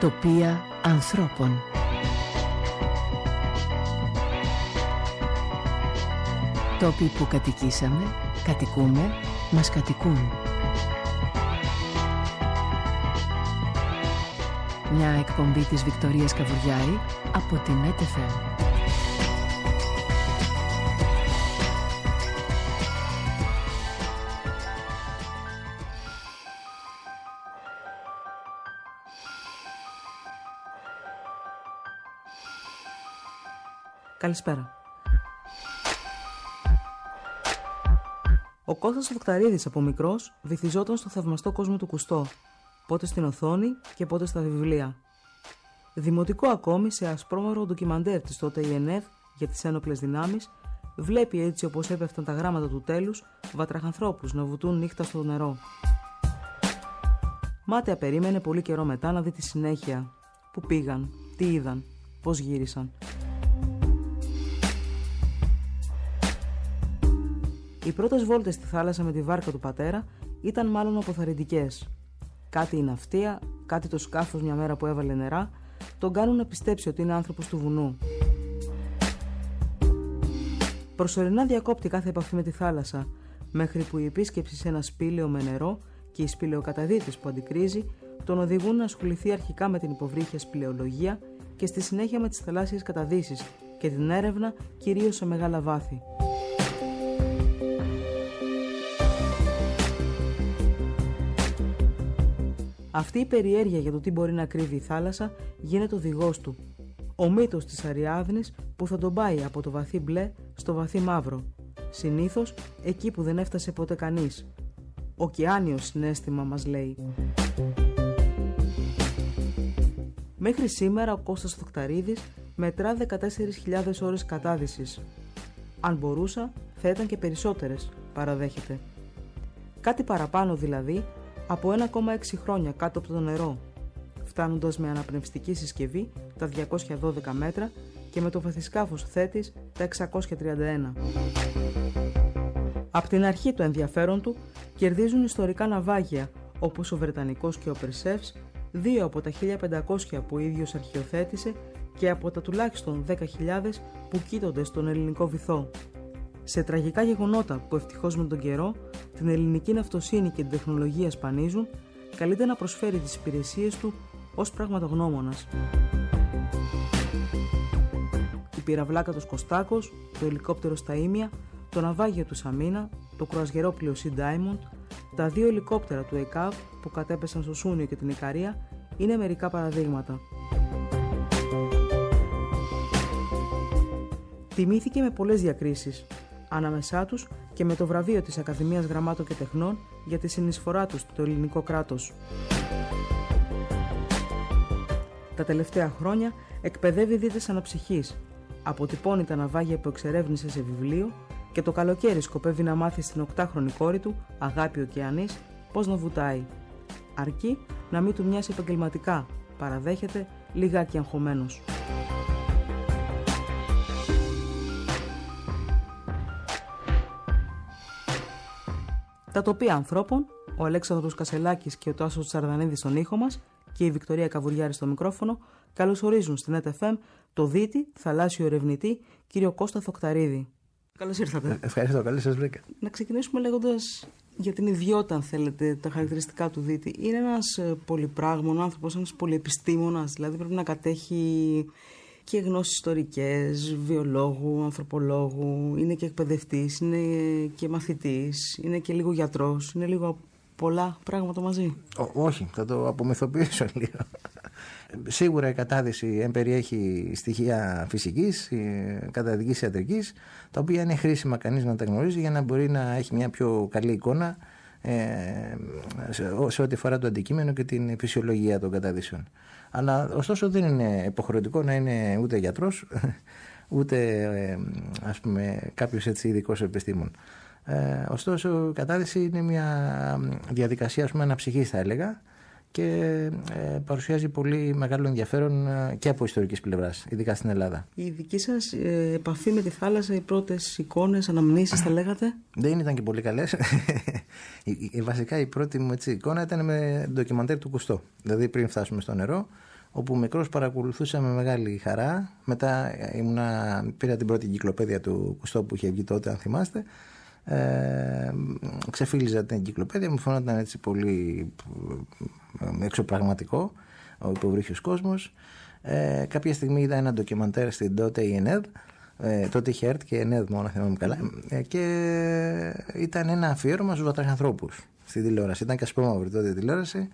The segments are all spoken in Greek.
Τοπία ανθρώπων. Τόποι που κατοικήσαμε, κατοικούμε, μας κατοικούν. Μια εκπομπή της Βικτωρίας Καβουριάρη από την ΕΤΕΦΕΜ Καλησπέρα. Ο Κώστας Φοκταρίδης από μικρός βυθιζόταν στο θαυμαστό κόσμο του Κουστό, πότε στην οθόνη και πότε στα βιβλία. Δημοτικό ακόμη σε ασπρόμαυρο ντοκιμαντέρ της τότε η ΕΝΕΔ για τις ένοπλες δυνάμεις βλέπει έτσι όπως έπεφταν τα γράμματα του τέλους βατραχανθρώπους να βουτούν νύχτα στο νερό. Μάταια περίμενε πολύ καιρό μετά να δει τη συνέχεια. Πού πήγαν, τι είδαν, πώς γύρισαν. Οι πρώτες βόλτες στη θάλασσα με τη βάρκα του πατέρα ήταν μάλλον αποθαρρυντικές. Κάτι η ναυτία, κάτι το σκάφος μια μέρα που έβαλε νερά, τον κάνουν να πιστέψει ότι είναι άνθρωπος του βουνού. Προσωρινά διακόπτει κάθε επαφή με τη θάλασσα, μέχρι που η επίσκεψη σε ένα σπήλαιο με νερό και η σπηλαιοκαταδίτης που αντικρίζει τον οδηγούν να ασχοληθεί αρχικά με την υποβρύχια σπηλαιολογία και στη συνέχεια με τις θαλάσσιες καταδύσεις και την έρευνα κυρίως σε μεγάλα βάθη. Αυτή η περιέργεια για το τι μπορεί να κρύβει η θάλασσα γίνεται οδηγό του. Ο μύτος της Αριάδνης που θα τον πάει από το βαθύ μπλε στο βαθύ μαύρο. Συνήθως εκεί που δεν έφτασε ποτέ κανείς. Οκεάνιο συνέστημα μας λέει. Μέχρι σήμερα ο Κώστας Θοκταρίδης μετρά 14.000 ώρες κατάδυσης. Αν μπορούσα θα ήταν και περισσότερες, παραδέχεται. Κάτι παραπάνω δηλαδή από 1,6 χρόνια κάτω από το νερό, φτάνοντας με αναπνευστική συσκευή τα 212 μέτρα και με το βαθισκάφος θέτης τα 631. Από την αρχή του ενδιαφέρον του κερδίζουν ιστορικά ναυάγια όπως ο Βρετανικός και ο Περσεύς, δύο από τα 1500 που ο ίδιος αρχιοθέτησε και από τα τουλάχιστον 10.000 που κοίτονται στον ελληνικό βυθό. Σε τραγικά γεγονότα που ευτυχώς με τον καιρό την ελληνική ναυτοσύνη και την τεχνολογία σπανίζουν, καλείται να προσφέρει τις υπηρεσίες του ως πραγματογνώμονας. Η πυραυλάκα του Κωστάκος, το ελικόπτερο στα Ήμια, το ναυάγιο του Σαμίνα, το κρουαζιερόπλαιο Sea Diamond, τα δύο ελικόπτερα του ΕΚΑΒ που κατέπεσαν στο Σούνιο και την Ικαρία είναι μερικά παραδείγματα. Τιμήθηκε με πολλές διακρίσεις, ανάμεσά τους και με το βραβείο της Ακαδημίας Γραμμάτων και Τεχνών για τη συνεισφορά τους στο ελληνικό κράτος. Τα τελευταία χρόνια εκπαιδεύει δίδες αναψυχής, αποτυπώνει τα ναυάγια που εξερεύνησε σε βιβλίο και το καλοκαίρι σκοπεύει να μάθει στην οκτάχρονη κόρη του, Αγάπη Οκεανής, πώς να βουτάει. Αρκεί να μην του μοιάσει επαγγελματικά, παραδέχεται λιγάκι αγχωμένος. Τα τοπία ανθρώπων, ο Αλέξανδρος Κασελάκης και ο Τάσος Τσαρδανίδης στον ήχο μας και η Βικτωρία Καβουριάρη στο μικρόφωνο καλωσορίζουν στην ΕΤΕΦΕΜ το δίτη θαλάσσιο ερευνητή κύριο Κώστα Θοκταρίδη. Καλώς ήρθατε. Ε, ευχαριστώ, καλή σας βρήκα. Να ξεκινήσουμε λέγοντας για την ιδιότητα, αν θέλετε, τα χαρακτηριστικά του Δίτη. Είναι ένας ε, πολυπράγμων άνθρωπος, ένας πολυεπιστήμονας, δηλαδή πρέπει να κατέχει και γνώσεις ιστορικές, βιολόγου, ανθρωπολόγου, είναι και εκπαιδευτής, είναι και μαθητής, είναι και λίγο γιατρός, είναι λίγο πολλά πράγματα μαζί. όχι, θα το απομυθοποιήσω λίγο. Σίγουρα η κατάδυση εμπεριέχει στοιχεία φυσικής, ε, καταδικής ιατρικής, τα οποία είναι χρήσιμα κανείς να τα γνωρίζει για να μπορεί να έχει μια πιο καλή εικόνα ε, σε ό,τι αφορά το αντικείμενο και την φυσιολογία των καταδύσεων. Αλλά ωστόσο δεν είναι υποχρεωτικό να είναι ούτε γιατρός ούτε ε, ας πούμε κάποιος έτσι ειδικός επιστήμων. Ε, ωστόσο η κατάδυση είναι μια διαδικασία ας πούμε αναψυχής θα έλεγα και ε, παρουσιάζει πολύ μεγάλο ενδιαφέρον ε, και από ιστορικής πλευράς, ειδικά στην Ελλάδα. Η δική σας ε, επαφή με τη θάλασσα, οι πρώτες εικόνες, αναμνήσεις θα λέγατε; Δεν ήταν και πολύ καλές. Βασικά η πρώτη μου έτσι, εικόνα ήταν με ντοκιμαντέρ του Κουστό. Δηλαδή πριν φτάσουμε στο νερό, όπου μικρός παρακολουθούσα με μεγάλη χαρά. Μετά ήμουνα, πήρα την πρώτη κυκλοπαίδεια του Κουστό που είχε βγει τότε, αν θυμάστε. Ε, ξεφύλιζα την κυκλοπαίδεια, μου φαίνονταν έτσι πολύ ε, εξωπραγματικό ο υποβρύχιος κόσμος. Ε, κάποια στιγμή είδα ένα ντοκιμαντέρ στην τότε η ΕΝΕΔ, ε, τότε είχε έρθει και η ΕΝΕΔ μόνο θυμάμαι καλά, ε, και ήταν ένα αφιέρωμα στους βατραχανθρώπους στη τηλεόραση. Ήταν και ασπρόμαυρη τότε η τηλεόραση,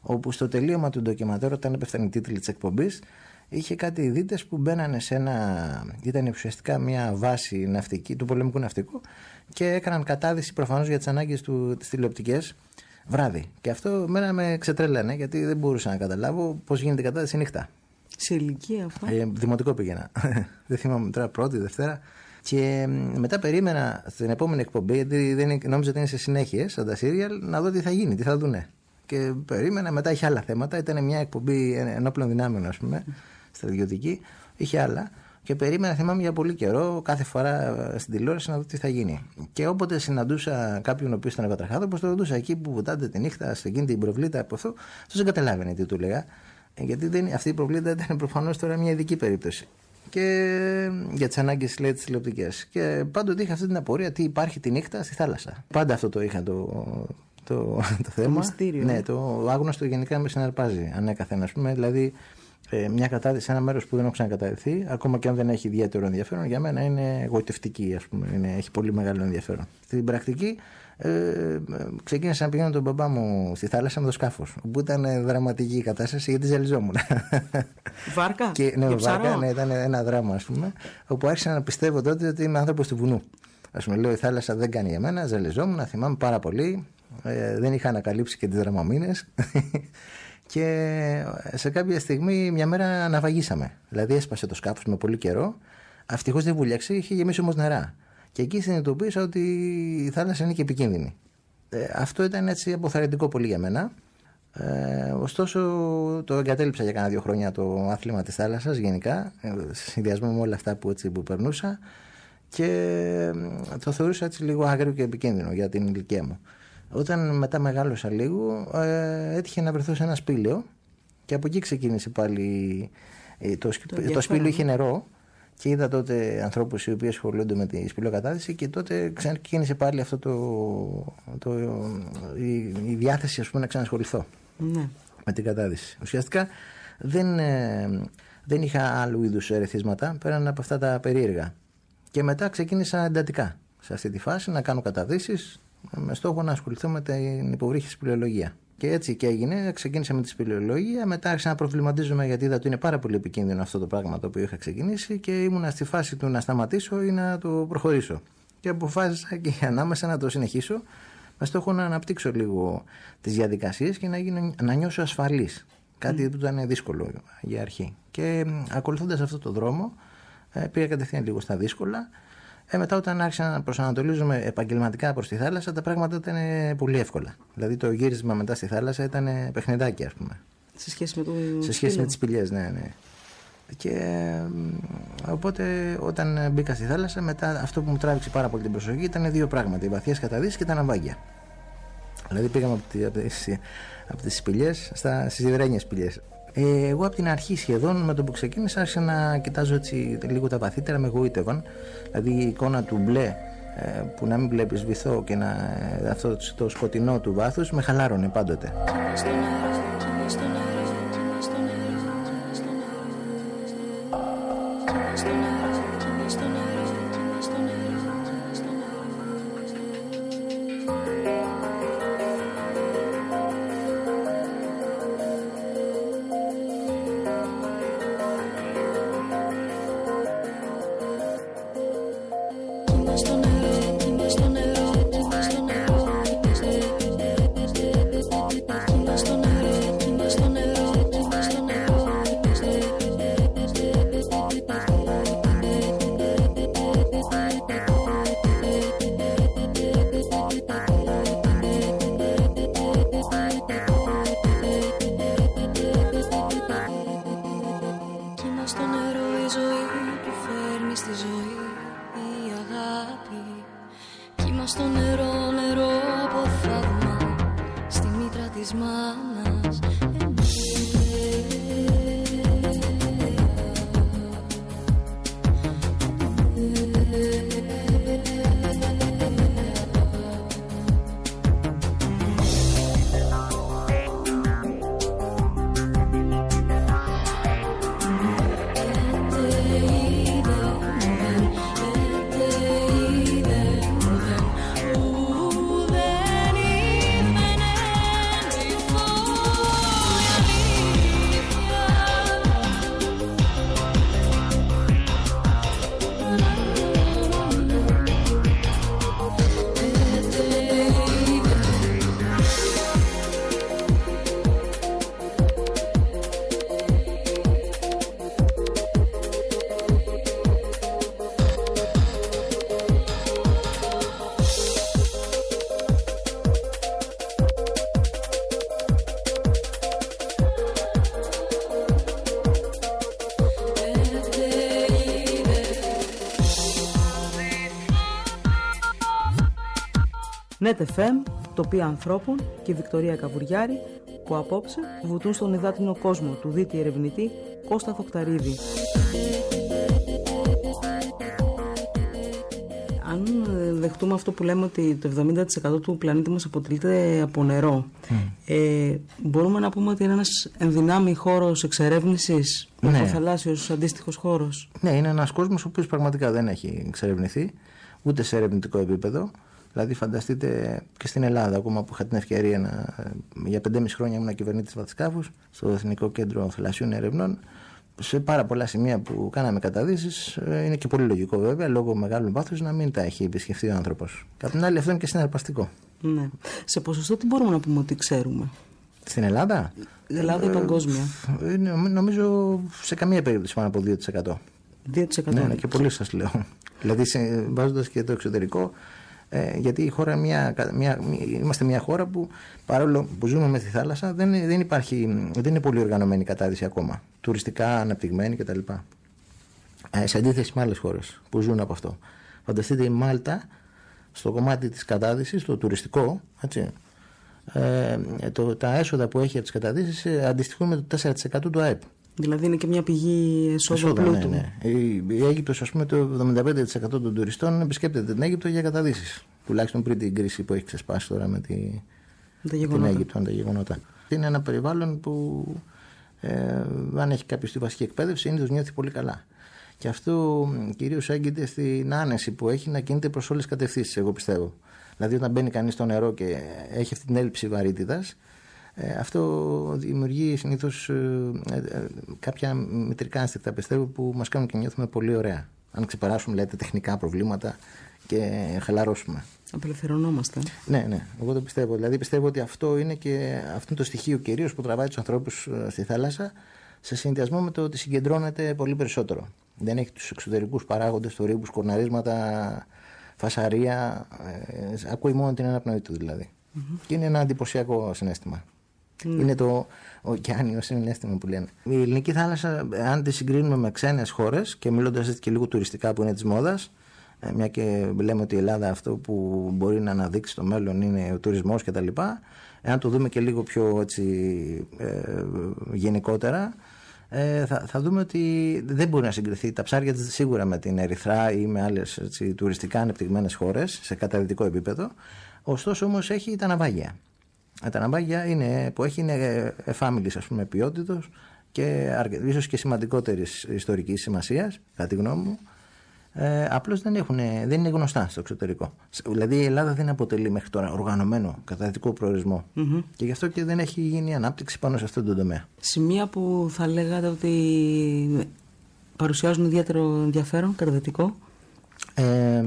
όπου στο τελείωμα του ντοκιμαντέρ, όταν έπεφταν οι τίτλοι της εκπομπής, είχε κάτι ειδήτε που μπαίνανε σε ένα. ήταν ουσιαστικά μια βάση ναυτική, του πολεμικού ναυτικού και έκαναν κατάδυση προφανώς για τις ανάγκες τη τηλεοπτικές βράδυ. Και αυτό μένα με ξετρέλανε γιατί δεν μπορούσα να καταλάβω πώς γίνεται η κατάδυση νύχτα. Σε ηλικία αυτό. Ε, δημοτικό πήγαινα. δεν θυμάμαι τώρα πρώτη, Δευτέρα. Και μετά περίμενα στην επόμενη εκπομπή, γιατί δεν νόμιζα ότι είναι σε συνέχεια, σαν τα σύριαλ, να δω τι θα γίνει, τι θα δουνε. Και περίμενα, μετά είχε άλλα θέματα. Ήταν μια εκπομπή ενόπλων δυνάμεων, ας πούμε, στρατιωτική. Είχε άλλα. Και περίμενα, θυμάμαι για πολύ καιρό, κάθε φορά στην τηλεόραση να δω τι θα γίνει. Και όποτε συναντούσα κάποιον ο οποίος ήταν όπω το ρωτούσα εκεί που βουτάτε τη νύχτα, σε εκείνη την προβλήτα από αυτό, αυτός δεν καταλάβαινε τι του λέγα. Γιατί δεν, αυτή η προβλήτα ήταν προφανώς τώρα μια ειδική περίπτωση. Και για τις ανάγκες τη τηλεοπτικές. Και πάντοτε είχα αυτή την απορία τι υπάρχει τη νύχτα στη θάλασσα. Πάντα αυτό το είχα το, το, το θέμα. Το μυστήριο. Ναι, το άγνωστο γενικά με συναρπάζει ανέκαθεν, ας πούμε. Δηλαδή, ε, μια κατάδυση σε ένα μέρος που δεν έχω ξανακαταδεθεί, ακόμα και αν δεν έχει ιδιαίτερο ενδιαφέρον, για μένα είναι εγωιτευτική, ας πούμε. Είναι, έχει πολύ μεγάλο ενδιαφέρον. Στην πρακτική, ε, ξεκίνησα να πηγαίνω τον μπαμπά μου στη θάλασσα με το σκάφος. Που ήταν δραματική η κατάσταση γιατί ζαλιζόμουν. Βάρκα; και, ναι, βάρκα, ναι, ήταν ένα δράμα, ας πούμε. Όπου άρχισα να πιστεύω τότε ότι είμαι άνθρωπος του βουνού. Α πούμε, λέω η θάλασσα δεν κάνει για μένα, ζαλιζόμουν, θυμάμαι πάρα πολύ. Ε, δεν είχα ανακαλύψει και τις δραμαμίνες. Και σε κάποια στιγμή μια μέρα αναβαγίσαμε. Δηλαδή έσπασε το σκάφος με πολύ καιρό. Ευτυχώς δεν βούλιαξε, είχε γεμίσει όμως νερά. Και εκεί συνειδητοποίησα ότι η θάλασσα είναι και επικίνδυνη. Ε, αυτό ήταν έτσι αποθαρρυντικό πολύ για μένα. Ε, ωστόσο, το εγκατέλειψα για κάνα δύο χρόνια το άθλημα της θάλασσας γενικά, ε, σε συνδυασμό με όλα αυτά που, έτσι, που περνούσα. Και ε, το θεωρούσα έτσι λίγο άγριο και επικίνδυνο για την ηλικία μου. Όταν μετά μεγάλωσα λίγο, ε, έτυχε να βρεθώ σε ένα σπήλαιο και από εκεί ξεκίνησε πάλι. Ε, το, το, το σπήλαιο είχε νερό και είδα τότε ανθρώπους οι οποίοι ασχολούνται με τη σπηλοκατάδυση και τότε ξεκίνησε πάλι αυτό το, το, η, η διάθεση ας πούμε, να ξανασχοληθώ ναι. με την κατάδυση. Ουσιαστικά δεν, ε, δεν είχα άλλου είδους ερεθίσματα πέραν από αυτά τα περίεργα. Και μετά ξεκίνησα εντατικά σε αυτή τη φάση να κάνω καταδύσεις με στόχο να ασχοληθώ με την υποβρύχη σπηλαιολογία. Και έτσι και έγινε. Ξεκίνησα με τη σπηλαιολογία. Μετά άρχισα να προβληματίζομαι γιατί είδα ότι είναι πάρα πολύ επικίνδυνο αυτό το πράγμα το οποίο είχα ξεκινήσει και ήμουνα στη φάση του να σταματήσω ή να το προχωρήσω. Και αποφάσισα και ανάμεσα να το συνεχίσω με στόχο να αναπτύξω λίγο τις διαδικασίες και να, γίνω, να νιώσω ασφαλής. Κάτι που ήταν δύσκολο για αρχή. Και ακολουθώντας αυτό το δρόμο, ε, πήγα κατευθείαν λίγο στα δύσκολα ε, μετά, όταν άρχισα να προσανατολίζομαι επαγγελματικά προς τη θάλασσα, τα πράγματα ήταν πολύ εύκολα. Δηλαδή, το γύρισμα μετά στη θάλασσα ήταν παιχνιδάκι, ας πούμε. Σε σχέση με, το Σε σχέση με τις πηγέ, ναι, ναι. Και οπότε όταν μπήκα στη θάλασσα, μετά αυτό που μου τράβηξε πάρα πολύ την προσοχή ήταν δύο πράγματα: οι βαθιές καταδύσεις και τα ναυάγια. Δηλαδή πήγαμε από τις σπηλιές στις υδρένιε σπηλιές. Ε, εγώ από την αρχή σχεδόν με το που ξεκίνησα άρχισα να κοιτάζω έτσι λίγο τα βαθύτερα, με εγωίτευαν. Δηλαδή η εικόνα του μπλε ε, που να μην βλέπεις βυθό και να, ε, αυτό το σκοτεινό του βάθους με χαλάρωνε πάντοτε. στο νερό NetFM, τοπία ανθρώπων και Βικτωρία Καβουριάρη που απόψε βουτούν στον υδάτινο κόσμο του δίτη ερευνητή Κώστα Θοκταρίδη. Αν δεχτούμε αυτό που λέμε ότι το 70% του πλανήτη μας αποτελείται από νερό, ε, μπορούμε να πούμε ότι είναι ένας ενδυνάμει χώρος εξερεύνησης, ναι. ο θαλάσσιος αντίστοιχος χώρος; Ναι, είναι ένας κόσμος ο οποίος πραγματικά δεν έχει εξερευνηθεί, ούτε σε ερευνητικό επίπεδο. Δηλαδή, φανταστείτε και στην Ελλάδα, ακόμα που είχα την ευκαιρία να. Για 5,5 χρόνια ήμουν κυβερνήτης Βατσκάφου, στο Εθνικό Κέντρο Θελασσίων Ερευνών. Σε πάρα πολλά σημεία που κάναμε καταδύσεις, ε, είναι και πολύ λογικό βέβαια, λόγω μεγάλου βάθους, να μην τα έχει επισκεφθεί ο άνθρωπος. Κατά την άλλη, αυτό είναι και συναρπαστικό. Ναι. Σε ποσοστό τι μπορούμε να πούμε ότι ξέρουμε; Στην Ελλάδα; Η Ελλάδα ή παγκόσμια; Ε, νομίζω σε καμία περίπτωση πάνω από 2%. 2%. Ναι, ναι, και πολύ σας λέω. δηλαδή, βάζοντας και το εξωτερικό, ε, γιατί η χώρα μια, μια, είμαστε μια χώρα που παρόλο που ζούμε με τη θάλασσα δεν, δεν, υπάρχει, δεν είναι πολύ οργανωμένη η κατάδυση ακόμα. Τουριστικά αναπτυγμένη κτλ. Ε, σε αντίθεση με άλλες χώρες που ζουν από αυτό. Φανταστείτε η Μάλτα στο κομμάτι της κατάδυσης, το τουριστικό, έτσι, ε, το, τα έσοδα που έχει από τις καταδύσεις ε, αντιστοιχούν με το 4% του ΑΕΠ. Δηλαδή είναι και μια πηγή εσόδου πλούτου. Ναι, ναι. Η, η Αίγυπτος, ας πούμε, το 75% των τουριστών επισκέπτεται την Αίγυπτο για καταδύσεις. Τουλάχιστον πριν την κρίση που έχει ξεσπάσει τώρα με τη, την Αίγυπτο, με τα γεγονότα. Είναι ένα περιβάλλον που ε, αν έχει κάποιος τη βασική εκπαίδευση, είναι νιώθει πολύ καλά. Και αυτό κυρίως έγκυται στην άνεση που έχει να κινείται προς όλες τις κατευθύνσεις, εγώ πιστεύω. Δηλαδή, όταν μπαίνει κανείς στο νερό και έχει αυτή την έλλειψη βαρύτητας, ε, αυτό δημιουργεί συνήθως ε, ε, κάποια μητρικά αίσθητα πιστεύω που μας κάνουν και νιώθουμε πολύ ωραία. Αν ξεπεράσουμε λέτε, τεχνικά προβλήματα και χαλαρώσουμε. Απελευθερωνόμαστε. Ναι, ναι. Εγώ το πιστεύω. Δηλαδή πιστεύω ότι αυτό είναι και αυτό είναι το στοιχείο κυρίως που τραβάει τους ανθρώπους στη θάλασσα σε συνδυασμό με το ότι συγκεντρώνεται πολύ περισσότερο. Δεν έχει τους εξωτερικούς παράγοντες, θορύβους, κορναρίσματα, φασαρία. Ε, ακούει μόνο την αναπνοή του δηλαδή. Mm-hmm. Και είναι ένα εντυπωσιακό συνέστημα. Mm. Είναι το ωκεάνιο συνέστημα που λένε. Η ελληνική θάλασσα, αν τη συγκρίνουμε με ξένες χώρες και μιλώντας και λίγο τουριστικά που είναι της μόδας, ε, μια και λέμε ότι η Ελλάδα αυτό που μπορεί να αναδείξει στο μέλλον είναι ο τουρισμός κτλ. Εάν το δούμε και λίγο πιο έτσι, ε, γενικότερα, ε, θα, θα δούμε ότι δεν μπορεί να συγκριθεί τα ψάρια σίγουρα με την Ερυθρά ή με άλλες έτσι, τουριστικά ανεπτυγμένες χώρες σε καταλητικό επίπεδο. Ωστόσο όμως έχει τα ναυάγια. Τα ναυάγια είναι, που έχει είναι εφάμιλης ας πούμε ποιότητος και ίσως και σημαντικότερης ιστορικής σημασίας, κατά τη γνώμη μου ε, απλώς δεν, δεν είναι γνωστά στο εξωτερικό. Δηλαδή η Ελλάδα δεν αποτελεί μέχρι τώρα οργανωμένο καταδυτικό και γι' αυτό και δεν έχει γίνει ανάπτυξη πάνω σε αυτό το τομέα. Σημεία που θα λέγατε ότι παρουσιάζουν ιδιαίτερο ενδιαφέρον καταδυτικό. Ε,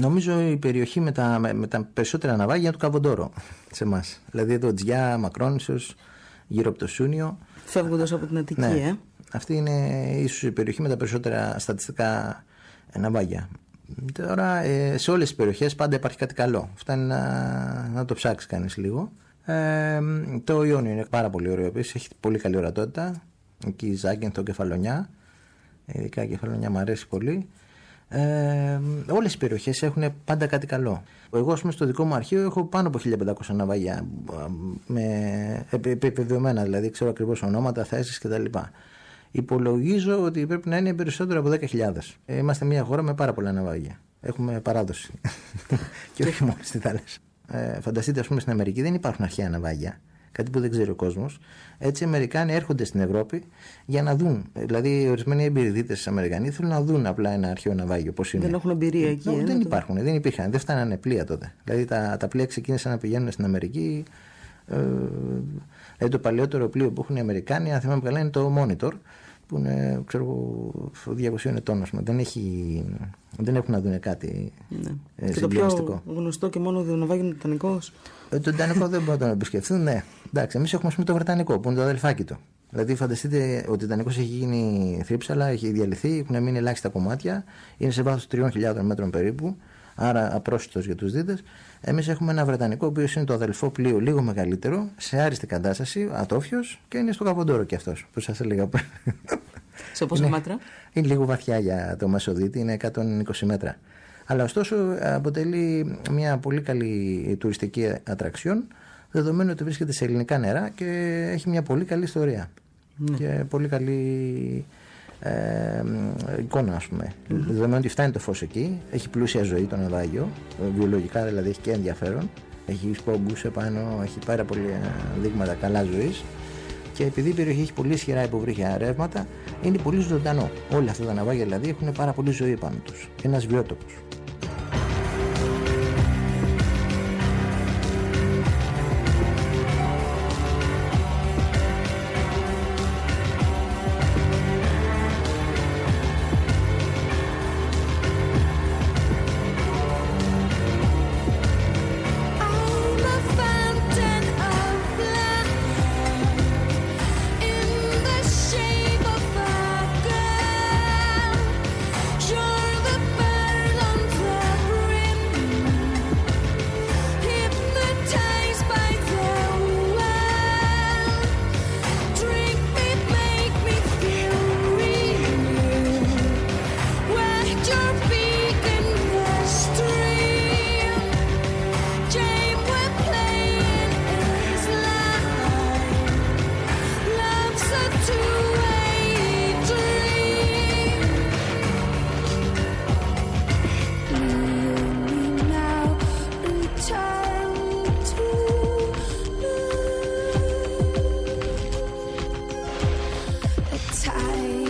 νομίζω η περιοχή με τα, με, τα περισσότερα ναυάγια του Καβοντόρο σε εμάς. Δηλαδή το Τζιά, Μακρόνισος, γύρω από το Σούνιο. Φεύγοντας από την Αττική, ναι. ε. Αυτή είναι ίσως η περιοχή με τα περισσότερα στατιστικά ναυάγια. Τώρα ε, σε όλες τις περιοχές πάντα υπάρχει κάτι καλό. Φτάνει να, να το ψάξει κανείς λίγο. Ε, το Ιόνιο είναι πάρα πολύ ωραίο επίσης, έχει πολύ καλή ορατότητα. Εκεί η Ζάγκεν, κεφαλονιά. Ειδικά η κεφαλονιά μου αρέσει πολύ. Ε, Όλες οι περιοχές έχουν πάντα κάτι καλό. Εγώ, πούμε, στο δικό μου αρχείο έχω πάνω από 1500 ναυαγιά. Με επιβεβαιωμένα δηλαδή, ξέρω ακριβώς ονόματα, θέσεις κτλ. Υπολογίζω ότι πρέπει να είναι περισσότερο από 10.000. Ε, είμαστε μια χώρα με πάρα πολλά ναυάγια. Έχουμε παράδοση. και όχι μόνο στη θάλασσα. Ε, φανταστείτε, ας πούμε, στην Αμερική δεν υπάρχουν αρχαία ναυάγια. Κάτι που δεν ξέρει ο κόσμος. Έτσι, οι Αμερικάνοι έρχονται στην Ευρώπη για να δουν. Δηλαδή, ορισμένοι εμπειριδίτες Αμερικανοί θέλουν να δουν απλά ένα αρχαίο ναυάγιο. Πώς είναι. Δεν έχουν εμπειρία εκεί. Ε, δεν υπάρχουν, δεν υπήρχαν. Δεν φτάνανε πλοία τότε. Δηλαδή, τα, τα πλοία ξεκίνησαν να πηγαίνουν στην Αμερική. Ε, δηλαδή, το παλαιότερο πλοίο που έχουν οι Αμερικάνοι, αν θυμάμαι καλά, είναι το Monitor που είναι ξέρω, 200 ετών. Δεν, έχει, δεν έχουν να δουν κάτι ναι. ε, και το πιο γνωστό και μόνο ναυάγιο είναι το Τιτανικός. Ε, το Τιτανικό δεν μπορούν να τον επισκεφθούν, ναι. Εντάξει, εμείς έχουμε πούμε, το Βρετανικό που είναι το αδελφάκι του. Δηλαδή, φανταστείτε ότι ο Τιτανικός έχει γίνει θρύψαλα, έχει διαλυθεί, έχουν μείνει ελάχιστα κομμάτια, είναι σε βάθος 3.000 μέτρων περίπου, άρα απρόσιτος για τους δίτες. Εμείς έχουμε ένα Βρετανικό, ο οποίος είναι το αδελφό πλοίο λίγο μεγαλύτερο, σε άριστη κατάσταση, ατόφιος και είναι στο Καβοντόρο κι αυτός, που σας έλεγα πριν. Σε πόσα μέτρα; Είναι λίγο βαθιά για το Μεσοδίτη, είναι 120 μέτρα. Αλλά ωστόσο αποτελεί μια πολύ καλή τουριστική ατραξιόν δεδομένου ότι βρίσκεται σε ελληνικά νερά και έχει μια πολύ καλή ιστορία ναι. και πολύ καλή ε, εικόνα ας πούμε. Mm-hmm. Δεδομένου ότι φτάνει το φως εκεί, έχει πλούσια ζωή το ναυάγιο, βιολογικά δηλαδή έχει και ενδιαφέρον, έχει σπόγκους επάνω, έχει πάρα πολλά δείγματα καλά ζωής και επειδή η περιοχή έχει πολύ ισχυρά υποβρύχια ρεύματα, είναι πολύ ζωντανό. Όλα αυτά τα ναυάγια δηλαδή έχουν πάρα πολύ ζωή πάνω τους. Ένας βιότοπος. Συντονισμένοι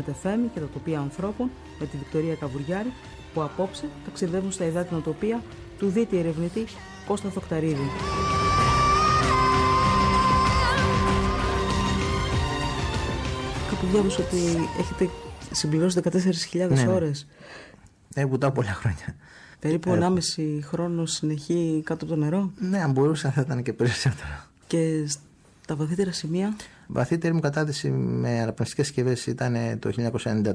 στην ΕΤΕΦΕΜΗ και τα τοπία ανθρώπων με τη Βικτωρία Καβουριάρη που απόψε ταξιδεύουν στα υδάτινα τοπία του δίτη ερευνητή Κώστα Θοκταρίδη. Κάπου διάβασα ότι έχετε συμπληρώσει 14.000 ναι, ναι. ώρες. Ναι, βουτάω πολλά χρόνια. Περίπου 1,5 ε, χρόνο συνεχή κάτω από το νερό. Ναι, αν μπορούσα θα ήταν και περισσότερο. Και τα βαθύτερα σημεία; Βαθύτερη μου κατάδυση με αναπνευστικές συσκευές ήταν το 1994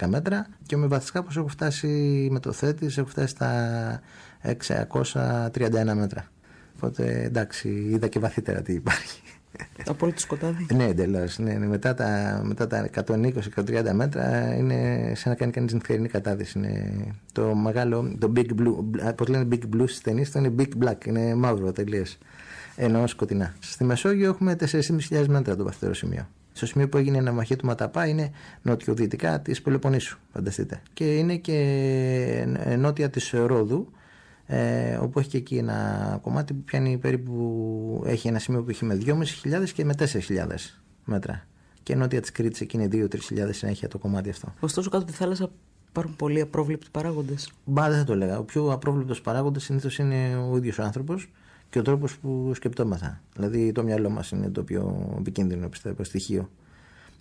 212 μέτρα και με βαθιστικά πώ έχω φτάσει με το θέτη, έχω φτάσει στα 631 μέτρα. Οπότε εντάξει, είδα και βαθύτερα τι υπάρχει. Απόλυτο σκοτάδι. ναι, εντελώς. Ναι, ναι. Μετά τα, μετά τα 120-130 μέτρα είναι σαν να κάνει κανείς νυχτερινή κατάδυση. Είναι το μεγάλο, το big blue. Πώς λένε big blue στις ταινίες, το είναι big black. Είναι μαύρο τελείως ενώ σκοτεινά. Στη Μεσόγειο έχουμε 4.500 μέτρα το βαθύτερο σημείο. Στο σημείο που έγινε η αναμαχή του Ματαπά είναι νοτιοδυτικά της Πελοποννήσου, φανταστείτε. Και είναι και νότια της Ρόδου, ε, όπου έχει και εκεί ένα κομμάτι που πιάνει περίπου. Έχει ένα σημείο που έχει με 2.500 και με 4.000 μέτρα. Και νότια της Κρήτης εκεί είναι 2-3.000 συνέχεια το κομμάτι αυτό. Ωστόσο, κάτω από τη θάλασσα υπάρχουν πολλοί απρόβλεπτοι παράγοντες. Μπα, δεν θα το έλεγα. Ο πιο απρόβλεπτος παράγοντας συνήθως είναι ο ίδιος ο άνθρωπος και ο τρόπος που σκεπτόμαθα. Δηλαδή το μυαλό μας είναι το πιο επικίνδυνο πιστεύω στοιχείο.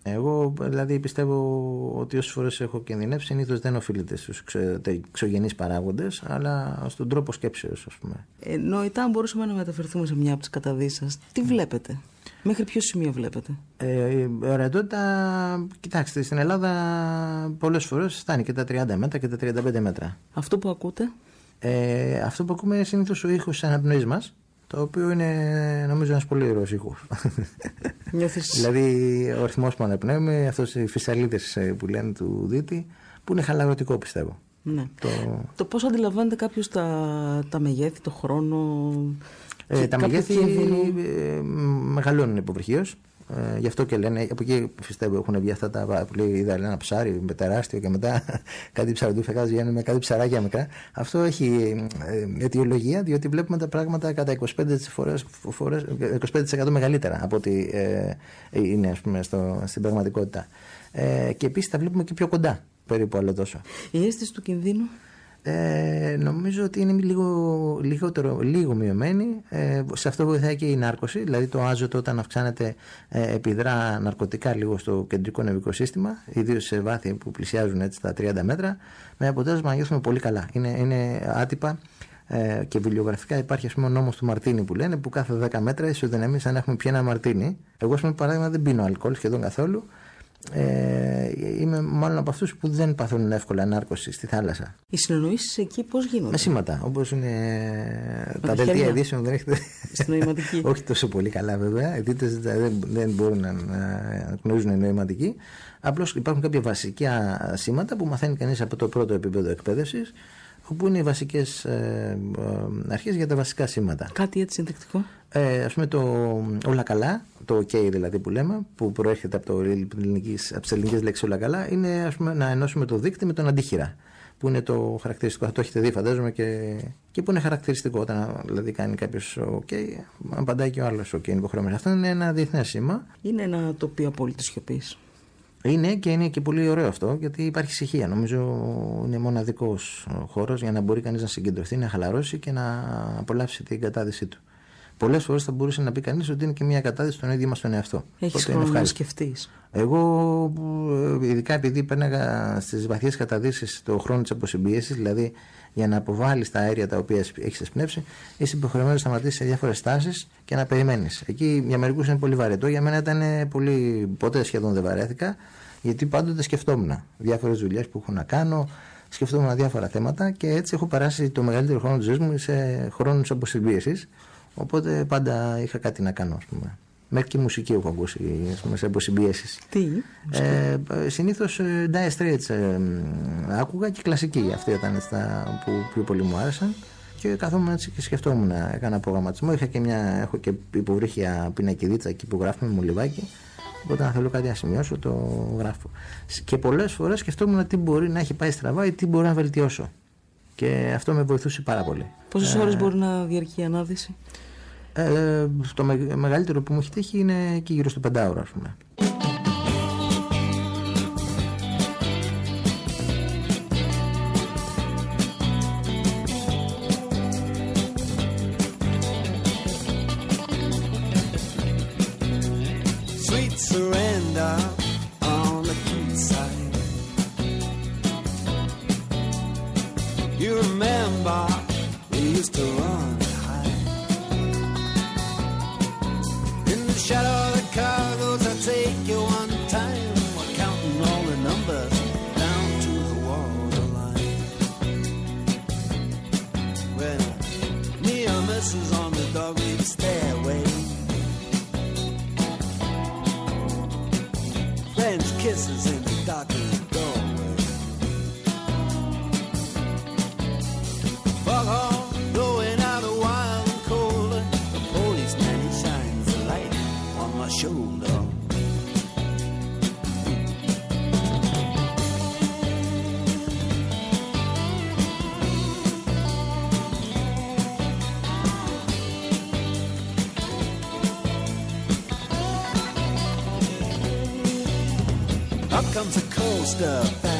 Εγώ δηλαδή πιστεύω ότι όσες φορές έχω κινδυνεύσει συνήθως δεν οφείλεται στους εξωγενεί παράγοντες, αλλά στον τρόπο σκέψεως, ας πούμε. Ε, νοητά, αν μπορούσαμε να μεταφερθούμε σε μια από τις καταδύσεις σας, τι βλέπετε, μέχρι ποιο σημείο βλέπετε; Ε, η ορατότητα, κοιτάξτε, στην Ελλάδα πολλές φορές φτάνει και τα 30 μέτρα και τα 35 μέτρα. Αυτό που ακούτε; Ε, αυτό που ακούμε είναι συνήθως ο ήχος της αναπνοής μας, το οποίο είναι νομίζω ένας πολύ ωραίος ήχος. δηλαδή ο ρυθμός που αναπνέουμε, αυτός οι φυσαλίδες ε, που λένε του Δίτη, που είναι χαλαρωτικό πιστεύω. Ναι. Το, το πώς αντιλαμβάνεται κάποιος τα, τα μεγέθη, το χρόνο. Ε, τα μεγέθη ε, μεγαλώνουν υποβρυχίως. Ε, γι' αυτό και λένε, από εκεί πιστεύω έχουν βγει αυτά τα πολύ είδα ένα ψάρι με τεράστιο και μετά κάτι ψαροντούφε βγαίνει με κάτι ψαράκια μικρά. Αυτό έχει ε, αιτιολογία διότι βλέπουμε τα πράγματα κατά 25%, φορές, φορές, 25 μεγαλύτερα από ό,τι ε, είναι ας πούμε, στο, στην πραγματικότητα. Ε, και επίσης τα βλέπουμε και πιο κοντά περίπου άλλο τόσο. Η αίσθηση του κινδύνου; Ε, νομίζω ότι είναι λίγο, λιγότερο, λίγο μειωμένη. Ε, σε αυτό βοηθάει και η νάρκωση, δηλαδή το άζωτο όταν αυξάνεται ε, επιδρά ναρκωτικά λίγο στο κεντρικό νευρικό σύστημα, ιδίως σε βάθη που πλησιάζουν έτσι τα 30 μέτρα, με αποτέλεσμα να νιώθουμε πολύ καλά. Είναι, είναι άτυπα ε, και βιβλιογραφικά υπάρχει ας πούμε, ο νόμος του Μαρτίνη που λένε που κάθε 10 μέτρα ισοδυναμεί σαν να έχουμε πιει ένα Μαρτίνη. Εγώ, ας πούμε, παράδειγμα, δεν πίνω αλκοόλ σχεδόν καθόλου ε, είμαι μάλλον από αυτούς που δεν παθούν εύκολα ανάρκωση στη θάλασσα. Οι συνεννοήσει εκεί πώς γίνονται; Με σήματα. Όπως είναι τα δελτία ειδήσεων δεν έχετε. Στην νοηματική. Όχι τόσο πολύ καλά βέβαια. Οι δεν, δεν μπορούν να, να γνωρίζουν νοηματική. Απλώς υπάρχουν κάποια βασικά σήματα που μαθαίνει κανείς από το πρώτο επίπεδο εκπαίδευσης όπου είναι οι βασικές ε, ε αρχές για τα βασικά σήματα. Κάτι έτσι ενδεικτικό. Ε, ας πούμε το όλα καλά, το OK δηλαδή που λέμε, που προέρχεται από, το ελληνικής, από τις ελληνικές λέξεις όλα καλά, είναι ας πούμε, να ενώσουμε το δείκτη με τον αντίχειρα. Που είναι το χαρακτηριστικό, το έχετε δει φαντάζομαι και, και που είναι χαρακτηριστικό όταν δηλαδή κάνει κάποιος OK, απαντάει και ο άλλος OK, είναι υποχρεωμένος. Αυτό είναι ένα διεθνές σήμα. Είναι ένα τοπίο απόλυτης σιωπής. Είναι και είναι και πολύ ωραίο αυτό γιατί υπάρχει ησυχία. Νομίζω είναι μοναδικός χώρος για να μπορεί κανείς να συγκεντρωθεί, να χαλαρώσει και να απολαύσει την κατάδυσή του. Πολλές φορές θα μπορούσε να πει κανείς ότι είναι και μια κατάδυση στον ίδιο μας τον εαυτό. Έχεις χρόνο να σκεφτείς. Εγώ, ειδικά επειδή πέναγα στις βαθιές καταδύσεις το χρόνο της αποσυμπίεσης, δηλαδή για να αποβάλεις τα αέρια τα οποία έχεις εσπνεύσει, είσαι υποχρεωμένος να σταματήσεις σε διάφορες τάσει και να περιμένεις. Εκεί για μερικούς είναι πολύ βαρετό. Για μένα ήταν πολύ. Ποτέ σχεδόν δεν βαρέθηκα, γιατί πάντοτε σκεφτόμουν διάφορες δουλειές που έχω να κάνω, σκεφτόμουν διάφορα θέματα και έτσι έχω περάσει το μεγαλύτερο χρόνο της ζωής μου σε χρόνους αποσυμπίεση. Οπότε πάντα είχα κάτι να κάνω, ας πούμε. Μέχρι και μουσική έχω ακούσει πούμε, σε αποσυμπιέσει. Τι, ε, Συνήθως ε, Dire Straits ε, άκουγα και κλασική. Αυτή ήταν τα που πιο πολύ μου άρεσαν. Και καθόμουν έτσι και σκεφτόμουν, έκανα προγραμματισμό. Είχα και μια, έχω και υποβρύχια πινακιδίτσα εκεί που γράφουμε μου λιβάκι. Οπότε αν θέλω κάτι να σημειώσω, το γράφω. Και πολλές φορές σκεφτόμουν τι μπορεί να έχει πάει στραβά ή τι μπορεί να βελτιώσω. Και αυτό με βοηθούσε πάρα πολύ. Πόσες ε, ώρες μπορεί να διαρκεί η ανάδυση, ε, το μεγαλύτερο που μου έχει τύχει είναι και γύρω στο πεντάωρο, ας πούμε. comes a coaster.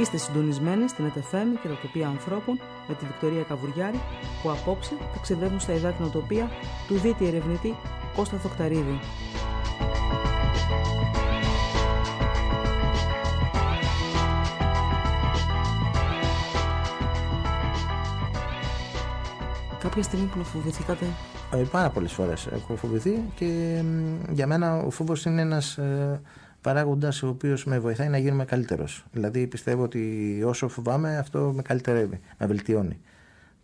Είστε συντονισμένοι στην ΕΤΕΦΕΜ και τα τοπία ανθρώπων με τη Βικτωρία Καβουριάρη που απόψε ταξιδεύουν στα υδάτινα τοπία του δίτη ερευνητή Κώστα Θοκταρίδη. Κάποια στιγμή που να φοβηθήκατε. Ε, πάρα πολλές φορές έχω φοβηθεί και για μένα ο φόβος είναι ένας ε, παράγοντας ο οποίος με βοηθάει να γίνομαι καλύτερος. Δηλαδή πιστεύω ότι όσο φοβάμαι, αυτό με καλυτερεύει, με βελτιώνει.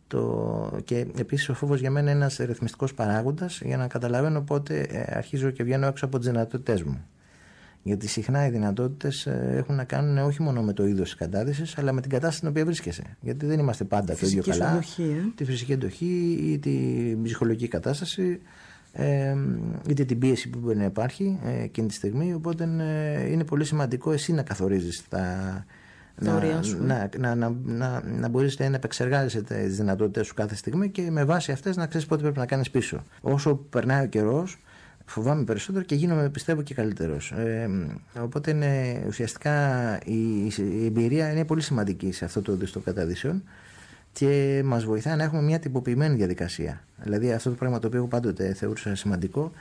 Το... Και επίσης ο φόβος για μένα είναι ένας ρυθμιστικός παράγοντας για να καταλαβαίνω πότε ε, αρχίζω και βγαίνω έξω από τις δυνατότητές μου. Γιατί συχνά οι δυνατότητες ε, έχουν να κάνουν όχι μόνο με το είδος της κατάδυσης, αλλά με την κατάσταση στην οποία βρίσκεσαι. Γιατί δεν είμαστε πάντα το ίδιο καλά. Αντοχή, ε; Τη φυσική εντοχή ή τη ψυχολογική κατάσταση ε, είτε την πίεση που μπορεί να υπάρχει ε, εκείνη τη στιγμή. Οπότε ε, είναι πολύ σημαντικό εσύ να καθορίζεις τα, να, να, να, να, να, να μπορείς να επεξεργάζεσαι τις δυνατότητες σου κάθε στιγμή και με βάση αυτές να ξέρεις πότε πρέπει να κάνεις πίσω. Όσο περνάει ο καιρός, φοβάμαι περισσότερο και γίνομαι πιστεύω και καλύτερος. Ε, οπότε είναι, ουσιαστικά η, η, εμπειρία είναι πολύ σημαντική σε αυτό το δίστο καταδύσεων και μας βοηθάει να έχουμε μια τυποποιημένη διαδικασία. Δηλαδή, αυτό το πράγμα το οποίο εγώ πάντοτε θεωρούσα σημαντικό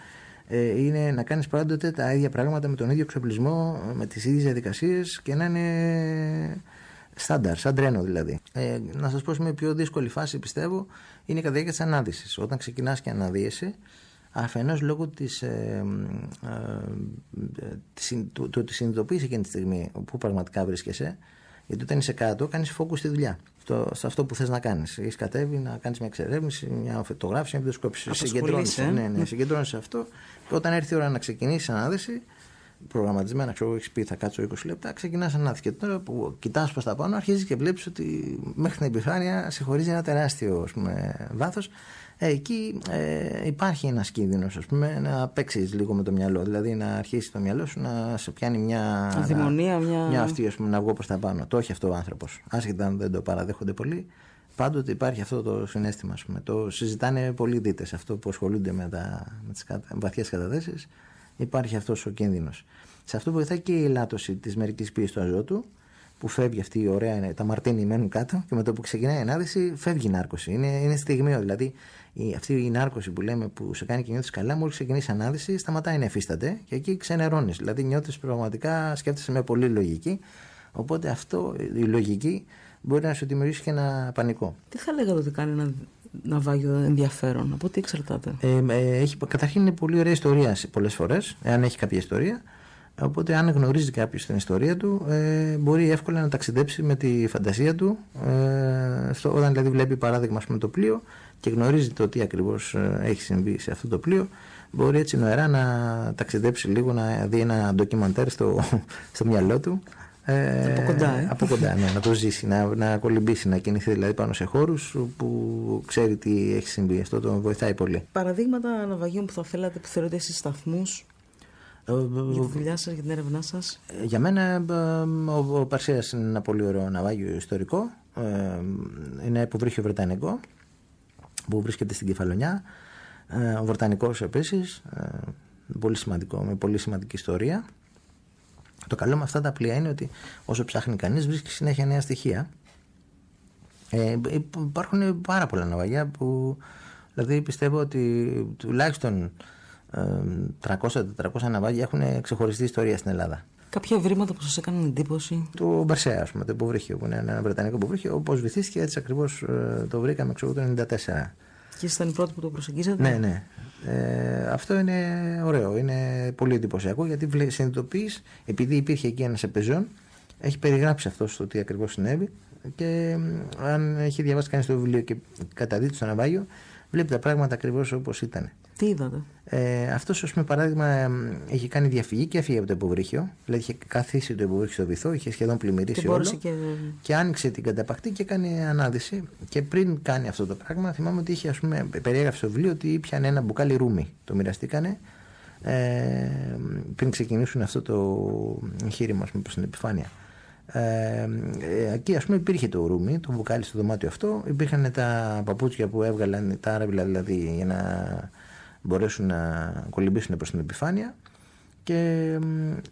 ε, είναι να κάνεις πάντοτε τα ίδια πράγματα με τον ίδιο εξοπλισμό, με τις ίδιες διαδικασίες και να είναι στάνταρ, σαν τρένο δηλαδή. Ε, να σας πω, μια πιο δύσκολη φάση πιστεύω είναι η κατά της ανάδυσης. Όταν ξεκινάς και αναδύεσαι, αφενός λόγω της ε, ε, το, το, το, συνειδητοποίηση εκείνη τη στιγμή που πραγματικά βρίσκεσαι, γιατί όταν είσαι κάτω, κάνεις φόκου στη δουλειά στο, σε αυτό που θες να κάνεις. Έχεις κατέβει να κάνεις μια εξερεύνηση, μια φωτογράφηση, μια βιντεοσκόπηση. Συγκεντρώνεσαι. Ε; Ναι, ναι, συγκεντρώνεσαι σε αυτό. Και όταν έρθει η ώρα να ξεκινήσεις ανάδεση, προγραμματισμένα, ξέρω, έχεις πει θα κάτσω 20 λεπτά, ξεκινάς ανάδεση. Και τώρα που κοιτάς προς τα πάνω, αρχίζεις και βλέπεις ότι μέχρι την επιφάνεια σε χωρίζει ένα τεράστιο βάθος ε, εκεί ε, υπάρχει ένας κίνδυνος να παίξεις λίγο με το μυαλό. Δηλαδή να αρχίσει το μυαλό σου να σε πιάνει μια. Αδημονία, μια. Μια αυτή, ας πούμε, να βγω προς τα πάνω. Το έχει αυτό ο άνθρωπος. Άσχετα αν δεν το παραδέχονται πολύ. Πάντοτε υπάρχει αυτό το συνέστημα. Ας πούμε. Το συζητάνε πολλοί δίτες αυτό που ασχολούνται με, τα, με τις βαθιές καταθέσεις. Υπάρχει αυτός ο κίνδυνος. Σε αυτό βοηθάει και η ελάττωση της μερικής πίεσης του αζότου που φεύγει αυτή η ωραία, τα μαρτίνι μένουν κάτω και με το που ξεκινάει η ανάδυση φεύγει η νάρκωση. Είναι, είναι στιγμίο. Δηλαδή η, αυτή η νάρκωση που λέμε που σε κάνει και νιώθεις καλά, μόλις ξεκινήσει η ανάδυση, σταματάει να εφίσταται και εκεί ξενερώνεις. Δηλαδή νιώθεις πραγματικά, σκέφτεσαι με πολύ λογική. Οπότε αυτό, η λογική, μπορεί να σου δημιουργήσει και ένα πανικό. Τι θα λέγατε ότι κάνει ένα ναυάγιο ενδιαφέρον, από τι εξαρτάται; Ε, ε, έχει, καταρχήν είναι πολύ ωραία ιστορία πολλές φορές, εάν έχει κάποια ιστορία. Οπότε, αν γνωρίζει κάποιος την ιστορία του, ε, μπορεί εύκολα να ταξιδέψει με τη φαντασία του. Ε, στο, όταν δηλαδή βλέπει παράδειγμα με το πλοίο και γνωρίζει το τι ακριβώς ε, έχει συμβεί σε αυτό το πλοίο, μπορεί έτσι νοερά να ταξιδέψει λίγο, να δει ένα ντοκιμαντέρ στο, στο μυαλό του. Ε, από κοντά, ε. Από κοντά, ναι, να το ζήσει, να, να κολυμπήσει, να κινηθεί δηλαδή πάνω σε χώρους που ξέρει τι έχει συμβεί. Αυτό τον βοηθάει πολύ. Παραδείγματα ναυαγίων που θα θέλατε, που θεωρείτε εσεί σταθμούς; ε, για τη δουλειά σας, για την έρευνά σας. Ε, για μένα ο, ο Παρσίας είναι ένα πολύ ωραίο ναυάγιο ιστορικό. Ε, είναι υποβρύχιο βρετανικό που βρίσκεται στην Κεφαλονιά. Ο Βρετανικός επίσης, πολύ σημαντικό, με πολύ σημαντική ιστορία. Το καλό με αυτά τα πλοία είναι ότι όσο ψάχνει κανείς βρίσκει συνέχεια νέα στοιχεία. Ε, υπάρχουν πάρα πολλά ναυαγιά που δηλαδή πιστεύω ότι τουλάχιστον 300-400 ναυάγια έχουν ξεχωριστή ιστορία στην Ελλάδα. Κάποια ευρήματα που σας έκαναν εντύπωση; Το Μπερσέα, ας πούμε, το υποβρύχιο, που είναι ένα βρετανικό υποβρύχιο. Όπως βυθίστηκε, έτσι ακριβώς ε, το βρήκαμε, ξέρω το 1994. Και ήταν οι πρώτοι που το προσεγγίσατε; Ναι, ναι. Ε, αυτό είναι ωραίο, είναι πολύ εντυπωσιακό γιατί συνειδητοποιείς, επειδή υπήρχε εκεί ένας επεζόν, έχει περιγράψει αυτό το τι ακριβώς συνέβη και αν έχει διαβάσει κανείς το βιβλίο και καταδείξει το ναυάγιο, βλέπει τα πράγματα ακριβώς όπως ήταν. Τι είδατε; Ε, Αυτός, ας πούμε, παράδειγμα, έχει κάνει διαφυγή και έφυγε από το υποβρύχιο. Δηλαδή, είχε καθίσει το υποβρύχιο στο βυθό, είχε σχεδόν πλημμυρίσει όλο. Και... και άνοιξε την καταπακτή και έκανε ανάδυση. Και πριν κάνει αυτό το πράγμα, θυμάμαι ότι είχε, ας πούμε, περιέγραψε στο βιβλίο ότι ήπιανε ένα μπουκάλι ρούμι. Το μοιραστήκανε ε, πριν ξεκινήσουν αυτό το εγχείρημα προς την επιφάνεια. Ε, εκεί ας πούμε υπήρχε το ρούμι, το μπουκάλι στο δωμάτιο αυτό, υπήρχαν τα παπούτσια που έβγαλαν τα άραβιλα δηλαδή για να μπορέσουν να κολυμπήσουν προς την επιφάνεια και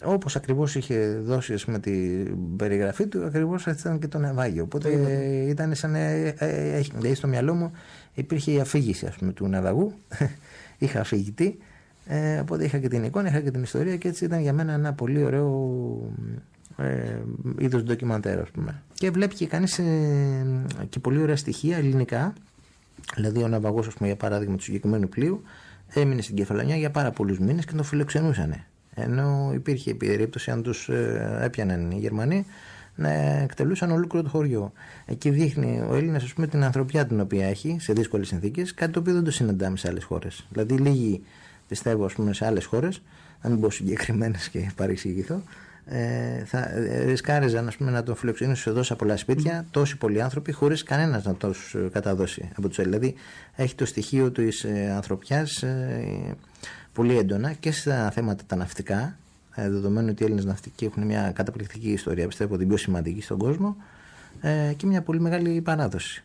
όπως ακριβώς είχε δώσει με την περιγραφή του ακριβώς ήταν και το ναυάγιο. Οπότε ήταν σαν ε, ε, ε, στο μυαλό μου υπήρχε η αφήγηση ας πούμε, του ναυαγού. Είχα αφηγητή ε, οπότε είχα και την εικόνα, είχα και την ιστορία και έτσι ήταν για μένα ένα πολύ ωραίο ε, είδος ντοκιμαντέρ ας πούμε. Και βλέπει και κανείς ε, και πολύ ωραία στοιχεία ελληνικά. Δηλαδή ο ναυαγός ας πούμε, για παράδειγμα του συγκεκριμένου πλοίου έμεινε στην Κεφαλονιά για πάρα πολλούς μήνες και τον φιλοξενούσαν. Ενώ υπήρχε περίπτωση αν τους ε, έπιαναν οι Γερμανοί να εκτελούσαν ολόκληρο το χωριό. Εκεί δείχνει ο Έλληνας την ανθρωπιά την οποία έχει σε δύσκολες συνθήκες, κάτι το οποίο δεν το συναντάμε σε άλλες χώρες. Δηλαδή, λίγοι πιστεύω ας πούμε, σε άλλες χώρες, αν μην πω συγκεκριμένες και παρεξηγηθώ, ε, θα ε, ρισκάριζαν ας πούμε, να τον φιλοξενήσουν εδώ σε πολλά σπίτια τόσοι πολλοί άνθρωποι χωρίς κανένας να τους καταδώσει από τους Δηλαδή έχει το στοιχείο της ε, ανθρωπιάς ε, πολύ έντονα και στα θέματα τα ναυτικά, ε, δεδομένου ότι οι Έλληνες ναυτικοί έχουν μια καταπληκτική ιστορία, πιστεύω την πιο σημαντική στον κόσμο, ε, και μια πολύ μεγάλη παράδοση.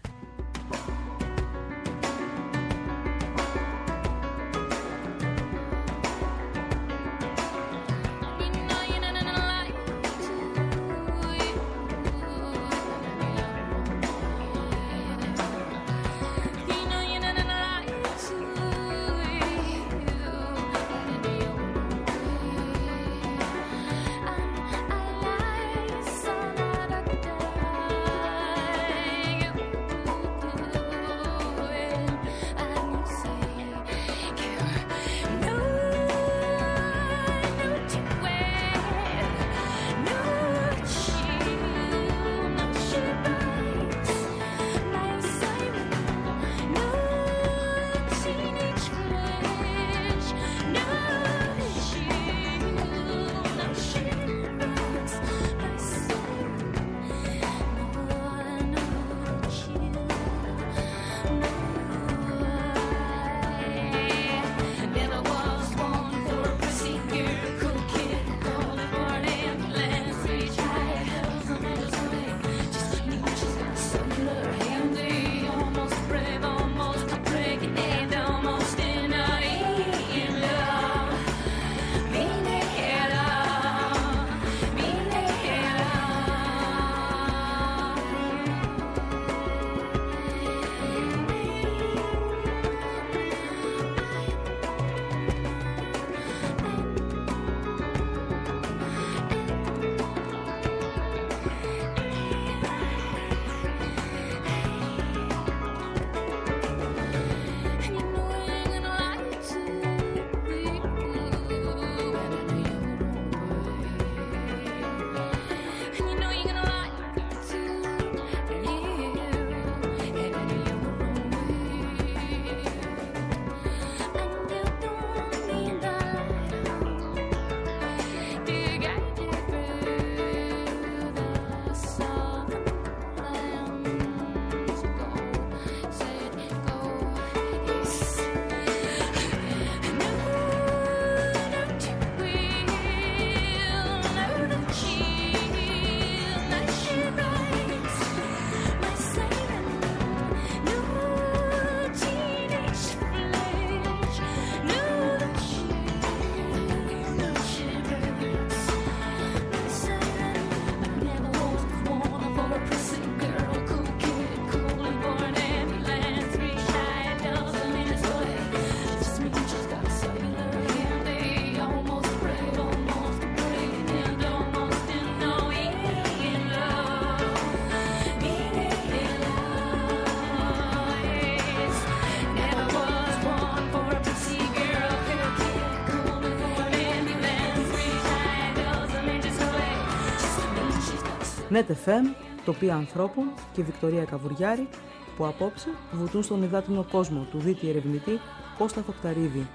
NetFM, τοπία ανθρώπων και Βικτωρία Καβουριάρη που απόψε βουτούν στον υδάτινο κόσμο του δίτη ερευνητή Κώστα Θοκταρίδη.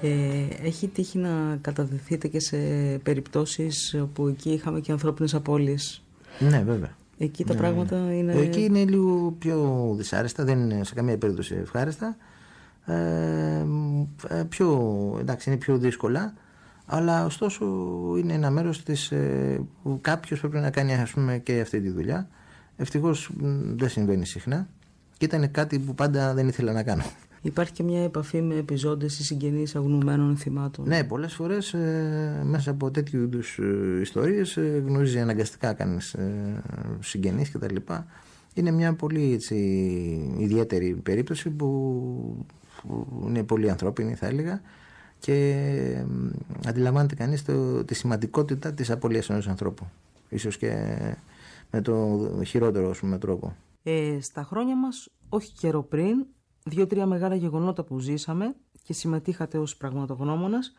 Ε, έχει τύχει να καταδεθείτε και σε περιπτώσεις που εκεί είχαμε και ανθρώπινες απώλειες. Ναι, βέβαια. Εκεί τα ναι. πράγματα είναι. Εκεί είναι λίγο πιο δυσάρεστα, δεν είναι σε καμία περίπτωση ευχάριστα. Ε, ε πιο, εντάξει, είναι πιο δύσκολα. Αλλά ωστόσο είναι ένα μέρος ε, που κάποιος πρέπει να κάνει ας πούμε, και αυτή τη δουλειά. Ευτυχώς δεν συμβαίνει συχνά και ήταν κάτι που πάντα δεν ήθελα να κάνω. Υπάρχει και μια επαφή με επιζώντες ή συγγενείς αγνωμένων θυμάτων. Ναι, πολλές φορές ε, μέσα από τέτοιου είδους ε, ιστορίες ε, γνωρίζει αναγκαστικά κανείς ε, συγγενείς κτλ. Είναι μια πολύ έτσι, ιδιαίτερη περίπτωση που, που είναι πολύ ανθρώπινη θα έλεγα και αντιλαμβάνεται κανείς το, τη σημαντικότητα της απολύτως ενός ανθρώπου. Ίσως και με το χειρότερο πούμε, τρόπο. Ε, στα χρόνια μας, όχι καιρό πριν, δύο-τρία μεγάλα γεγονότα που ζήσαμε και συμμετείχατε ως πραγματογνώμονας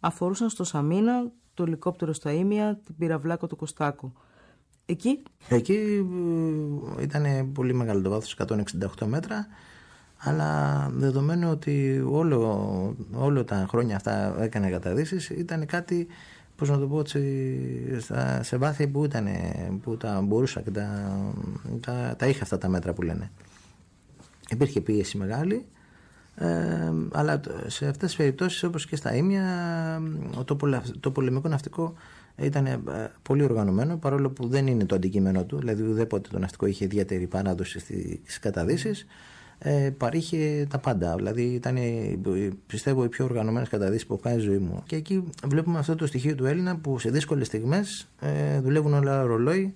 αφορούσαν στο Σαμίνα, το ελικόπτερο στα Ήμια, την πυραυλάκο του Κωστάκου. Εκεί... Εκεί ε, ήταν πολύ μεγάλο το βάθος, 168 μέτρα, αλλά δεδομένου ότι όλο, όλο τα χρόνια αυτά έκανε καταδύσεις, ήταν κάτι, πώς να το πω σε βάθη που, ήταν, που τα μπορούσα και τα, τα, τα είχα αυτά τα μέτρα που λένε. Υπήρχε πίεση μεγάλη, ε, αλλά σε αυτές τις περιπτώσεις όπως και στα Ήμια το, το πολεμικό ναυτικό ήταν ε, πολύ οργανωμένο παρόλο που δεν είναι το αντικείμενο του. Δηλαδή ουδέποτε το ναυτικό είχε ιδιαίτερη παράδοση στις καταδύσεις ε, παρήχε τα πάντα. Δηλαδή ήταν πιστεύω οι πιο οργανωμένες καταδύσεις που έχω κάνει ζωή μου. Και εκεί βλέπουμε αυτό το στοιχείο του Έλληνα που σε δύσκολες στιγμές ε, δουλεύουν όλα ρολόι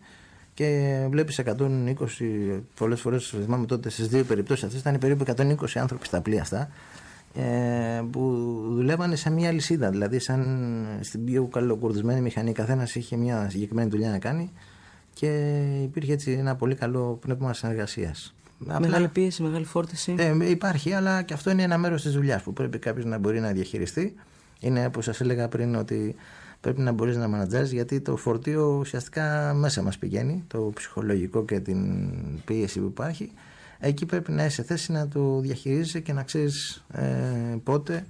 και βλέπεις 120, πολλές φορές θυμάμαι τότε στις δύο περιπτώσεις αυτές, ήταν περίπου 120 άνθρωποι στα πλοία αυτά ε, που δουλεύανε σε μια λυσίδα. Δηλαδή, σαν στην πιο καλοκουρδισμένη μηχανή, καθένας είχε μια συγκεκριμένη δουλειά να κάνει και υπήρχε έτσι ένα πολύ καλό πνεύμα συνεργασίας. Μεγάλη πίεση, μεγάλη φόρτιση. Ε, υπάρχει, αλλά και αυτό είναι ένα μέρος της δουλειάς που πρέπει κάποιος να μπορεί να διαχειριστεί. Είναι όπως σας έλεγα πριν ότι πρέπει να μπορείς να μανατζάρεις γιατί το φορτίο ουσιαστικά μέσα μας πηγαίνει, το ψυχολογικό και την πίεση που υπάρχει. Εκεί πρέπει να είσαι θέση να το διαχειρίζεσαι και να ξέρεις ε, πότε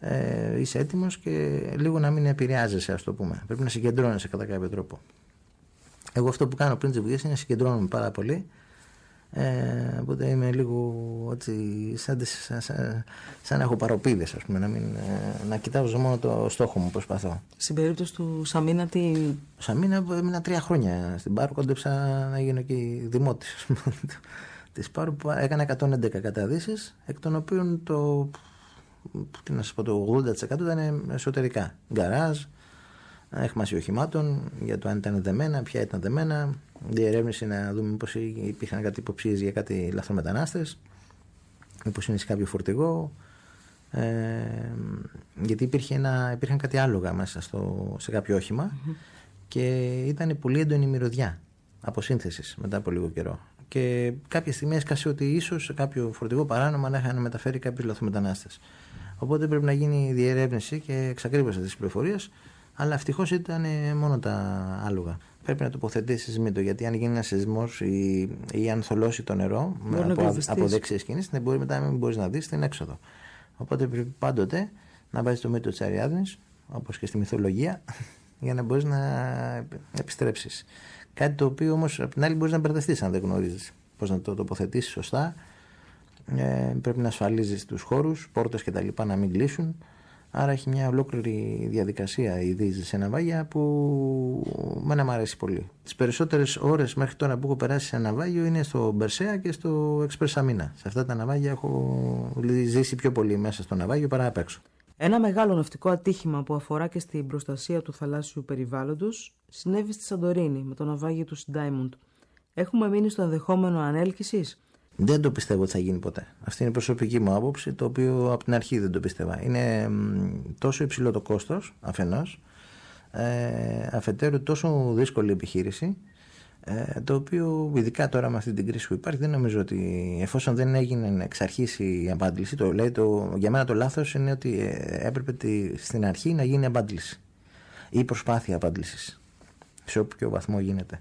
ε, είσαι έτοιμος και λίγο να μην επηρεάζεσαι ας το πούμε. Πρέπει να συγκεντρώνεσαι κατά κάποιο τρόπο. Εγώ αυτό που κάνω πριν τις είναι να συγκεντρώνομαι πάρα πολύ ε, οπότε είμαι λίγο έτσι, σαν, σαν, σαν, σαν να έχω παροπίδες, ας πούμε, να, μην, ε, να κοιτάζω μόνο το στόχο μου, προσπαθώ. Στην περίπτωση του Σαμίνα, τι. Σαμίνα έμεινα τρία χρόνια στην Πάρο, κόντεψα να γίνω και δημότης. Της Πάρο που έκανα 111 καταδύσεις, εκ των οποίων το, τι να σας πω, το 80% ήταν εσωτερικά. Γκαράζ, έχμαση οχημάτων, για το αν ήταν δεμένα, ποια ήταν δεμένα, διερεύνηση να δούμε πώ υπήρχαν κάτι υποψίες για κάτι λαθρομετανάστε, μήπως είναι σε κάποιο φορτηγό. Ε, γιατί υπήρχε ένα, υπήρχαν κάτι άλογα μέσα στο, σε κάποιο και ήταν πολύ έντονη μυρωδιά αποσύνθεσης μετά από λίγο καιρό. Και κάποια στιγμή έσκασε ότι ίσως σε κάποιο φορτηγό παράνομα να είχαν μεταφέρει κάποιους λαθρομετανάστες. Οπότε πρέπει να γίνει διερεύνηση και εξακρίβωση της πληροφορίας, αλλά ευτυχώς ήταν μόνο τα άλογα πρέπει να τοποθετήσεις μύτο. Γιατί αν γίνει ένα σεισμός ή, ή αν θολώσει το νερό από, από δεξιέ κινήσει, δεν μπορεί μετά μην μπορείς να δεις την έξοδο. Οπότε πρέπει πάντοτε να βάζεις το μύτο τη Αριάδνη, όπως και στη μυθολογία, για να μπορείς να επιστρέψεις. Κάτι το οποίο όμως απ' την άλλη μπορείς να μπερδευτείς αν δεν γνωρίζεις πώς να το τοποθετήσεις σωστά. Ε, πρέπει να ασφαλίζεις τους χώρους, πόρτες κτλ. να μην κλείσουν. Άρα έχει μια ολόκληρη διαδικασία η δίζη σε ναυάγια που μένα μου αρέσει πολύ. Τις περισσότερες ώρες μέχρι τώρα που έχω περάσει σε ναυάγιο είναι στο Μπερσέα και στο Εξπρεσαμίνα. Σε αυτά τα ναυάγια έχω ζήσει πιο πολύ μέσα στο ναυάγιο παρά απ' έξω. Ένα μεγάλο ναυτικό ατύχημα που αφορά και στην προστασία του θαλάσσιου περιβάλλοντος συνέβη στη Σαντορίνη με το ναυάγιο του Σιντάιμουντ. Έχουμε μείνει στο ενδεχόμενο ανέλκυσης; Δεν το πιστεύω ότι θα γίνει ποτέ. Αυτή είναι η προσωπική μου άποψη, το οποίο από την αρχή δεν το πίστευα. Είναι τόσο υψηλό το κόστος αφενός, ε, αφετέρου τόσο δύσκολη επιχείρηση, ε, το οποίο ειδικά τώρα με αυτή την κρίση που υπάρχει, δεν νομίζω ότι εφόσον δεν έγινε εξ αρχής η απάντηση, το, λέει το, για μένα το λάθος είναι ότι ε, έπρεπε τη, στην αρχή να γίνει απάντηση ή προσπάθεια απάντησης σε όποιο βαθμό γίνεται.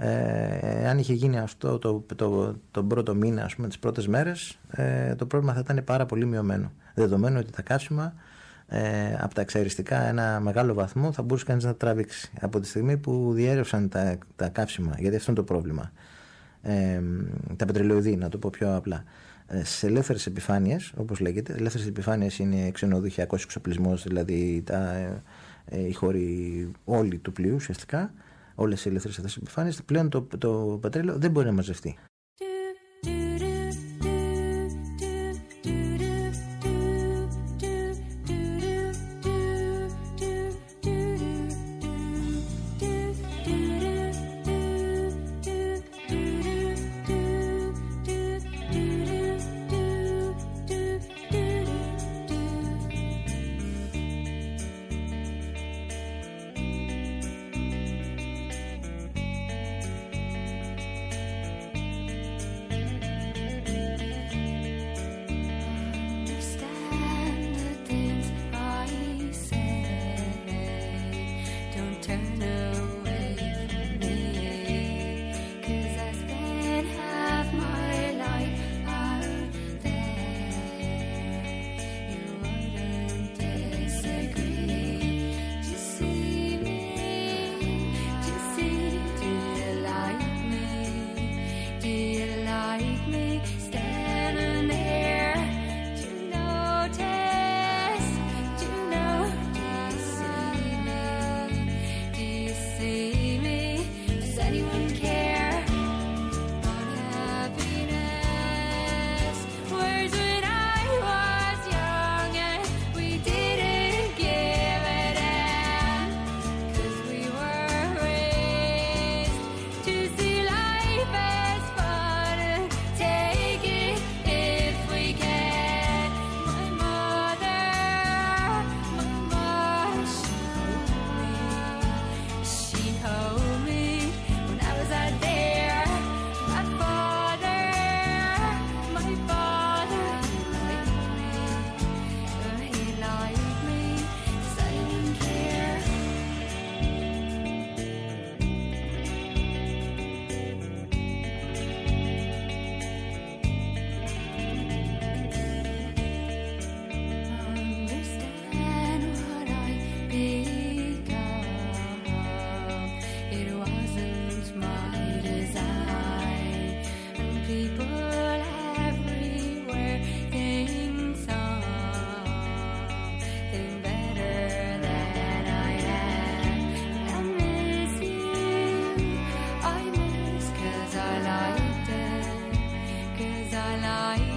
Ε, αν είχε γίνει αυτό το, το, το, πρώτο μήνα, ας πούμε, τις πρώτες μέρες, ε, το πρόβλημα θα ήταν πάρα πολύ μειωμένο. Δεδομένου ότι τα κάψιμα ε, από τα εξαριστικά ένα μεγάλο βαθμό θα μπορούσε κανείς να τραβήξει. Από τη στιγμή που διέρευσαν τα, τα καύσιμα, γιατί αυτό είναι το πρόβλημα, ε, τα πετρελαιοειδή, να το πω πιο απλά, ε, σε ελεύθερες επιφάνειες, όπως λέγεται. Ελεύθερες επιφάνειες είναι ξενοδοχειακός εξοπλισμός, δηλαδή τα, ε, οι χώροι όλοι του πλοίου ουσιαστικά, όλες οι ελεύθερες αυτέ επιφάνειε. Πλέον το, το πετρέλαιο δεν μπορεί να μαζευτεί. my.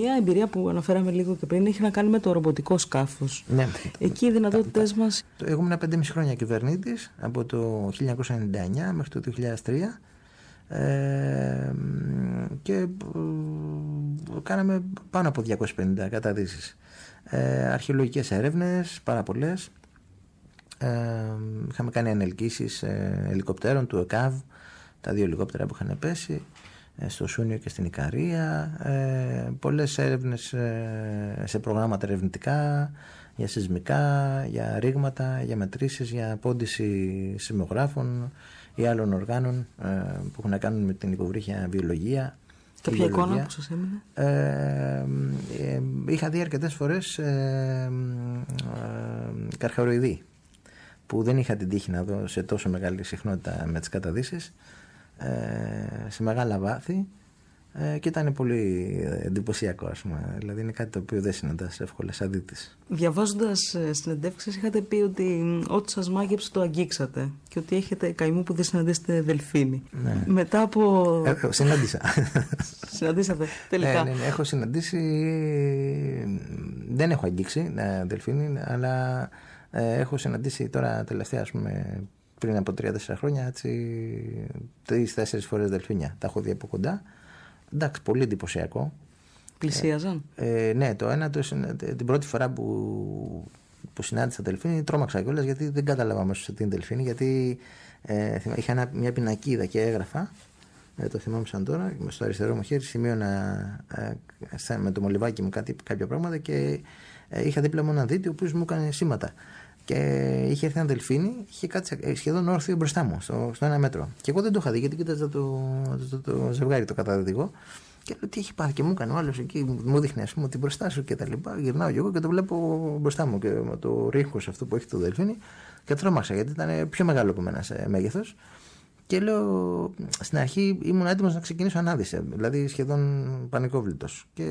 Μια εμπειρία που αναφέραμε λίγο και πριν έχει να κάνει με το ρομποτικό σκάφος. Ναι. Εκεί οι δυνατότητε μα. Εγώ ήμουν 5,5 χρόνια κυβερνήτης από το 1999 μέχρι το 2003. Ε, και ε, κάναμε πάνω από 250 καταδύσεις Ε, αρχαιολογικές έρευνες, πάρα πολλές. Ε, είχαμε κάνει ανελκύσεις ε, ελικοπτέρων του ΕΚΑΒ, τα δύο ελικόπτερα που είχαν πέσει ε, στο Σούνιο και στην Ικαρία. Ε, πολλές έρευνες ε, σε προγράμματα ερευνητικά, για σεισμικά, για ρήγματα, για μετρήσεις, για πόντιση σημειογράφων ή άλλων οργάνων ε, που έχουν να κάνουν με την υποβρύχια βιολογία. Κάποια εικόνα που σας έμεινε; Ε, ε, είχα δει αρκετές φορές ε, καρχαροειδή που δεν είχα την τύχη να δω σε τόσο μεγάλη συχνότητα με τις καταδύσεις σε μεγάλα βάθη ε, και ήταν πολύ εντυπωσιακό, ας πούμε. Δηλαδή είναι κάτι το οποίο δεν συναντάς εύκολα σαν δίτης. Διαβάζοντας ε, συνεντεύξεις, είχατε πει ότι ό,τι σας μάγεψε το αγγίξατε και ότι έχετε καημού που δεν συναντήσετε δελφίνι. Ναι. Μετά από. Ε, ε συνάντησα. Συναντήσατε, τελικά. Ναι, ναι, ναι, έχω συναντήσει. Δεν έχω αγγίξει ε, δελφίνι, αλλά ε, έχω συναντήσει τώρα τελευταία, ας πούμε, πριν από 3-4 χρόνια, έτσι, τρει-τέσσερι φορές δελφίνια. Τα έχω δει από κοντά. Εντάξει, πολύ εντυπωσιακό. Πλησίαζαν. Ε, ε, ναι, το ένα, το, την πρώτη φορά που, που συνάντησα Δελφίνη, τρόμαξα κιόλας γιατί δεν κατάλαβα αμέσως τι είναι Δελφίνη. Γιατί ε, είχα ένα, μια πινακίδα και έγραφα. Ε, το θυμάμαι σαν τώρα. Στο αριστερό μου χέρι σημείωνα ε, με το μολυβάκι μου κάτι, κάποια πράγματα και ε, είχα δίπλα μου έναν δίτη ο οποίος μου έκανε σήματα. Και είχε έρθει ένα δελφίνι, είχε κάτσει ε, σχεδόν όρθιο μπροστά μου, στο, στο ένα μέτρο. Και εγώ δεν το είχα δει, γιατί κοίταζα το, το, το, το ζευγάρι το καταδικό. Και λέω τι έχει πάθει. Και μου έκανε ο άλλος εκεί, μου δείχνει ας πούμε ότι μπροστά σου και τα λοιπά. Γυρνάω και εγώ και το βλέπω μπροστά μου. Και με το ρίχος αυτό που έχει το δελφίνι. Και τρόμαξα γιατί ήταν πιο μεγάλο από μένα σε μέγεθος. Και λέω, στην αρχή ήμουν έτοιμος να ξεκινήσω ανάδυση, δηλαδή σχεδόν πανικόβλητος. Και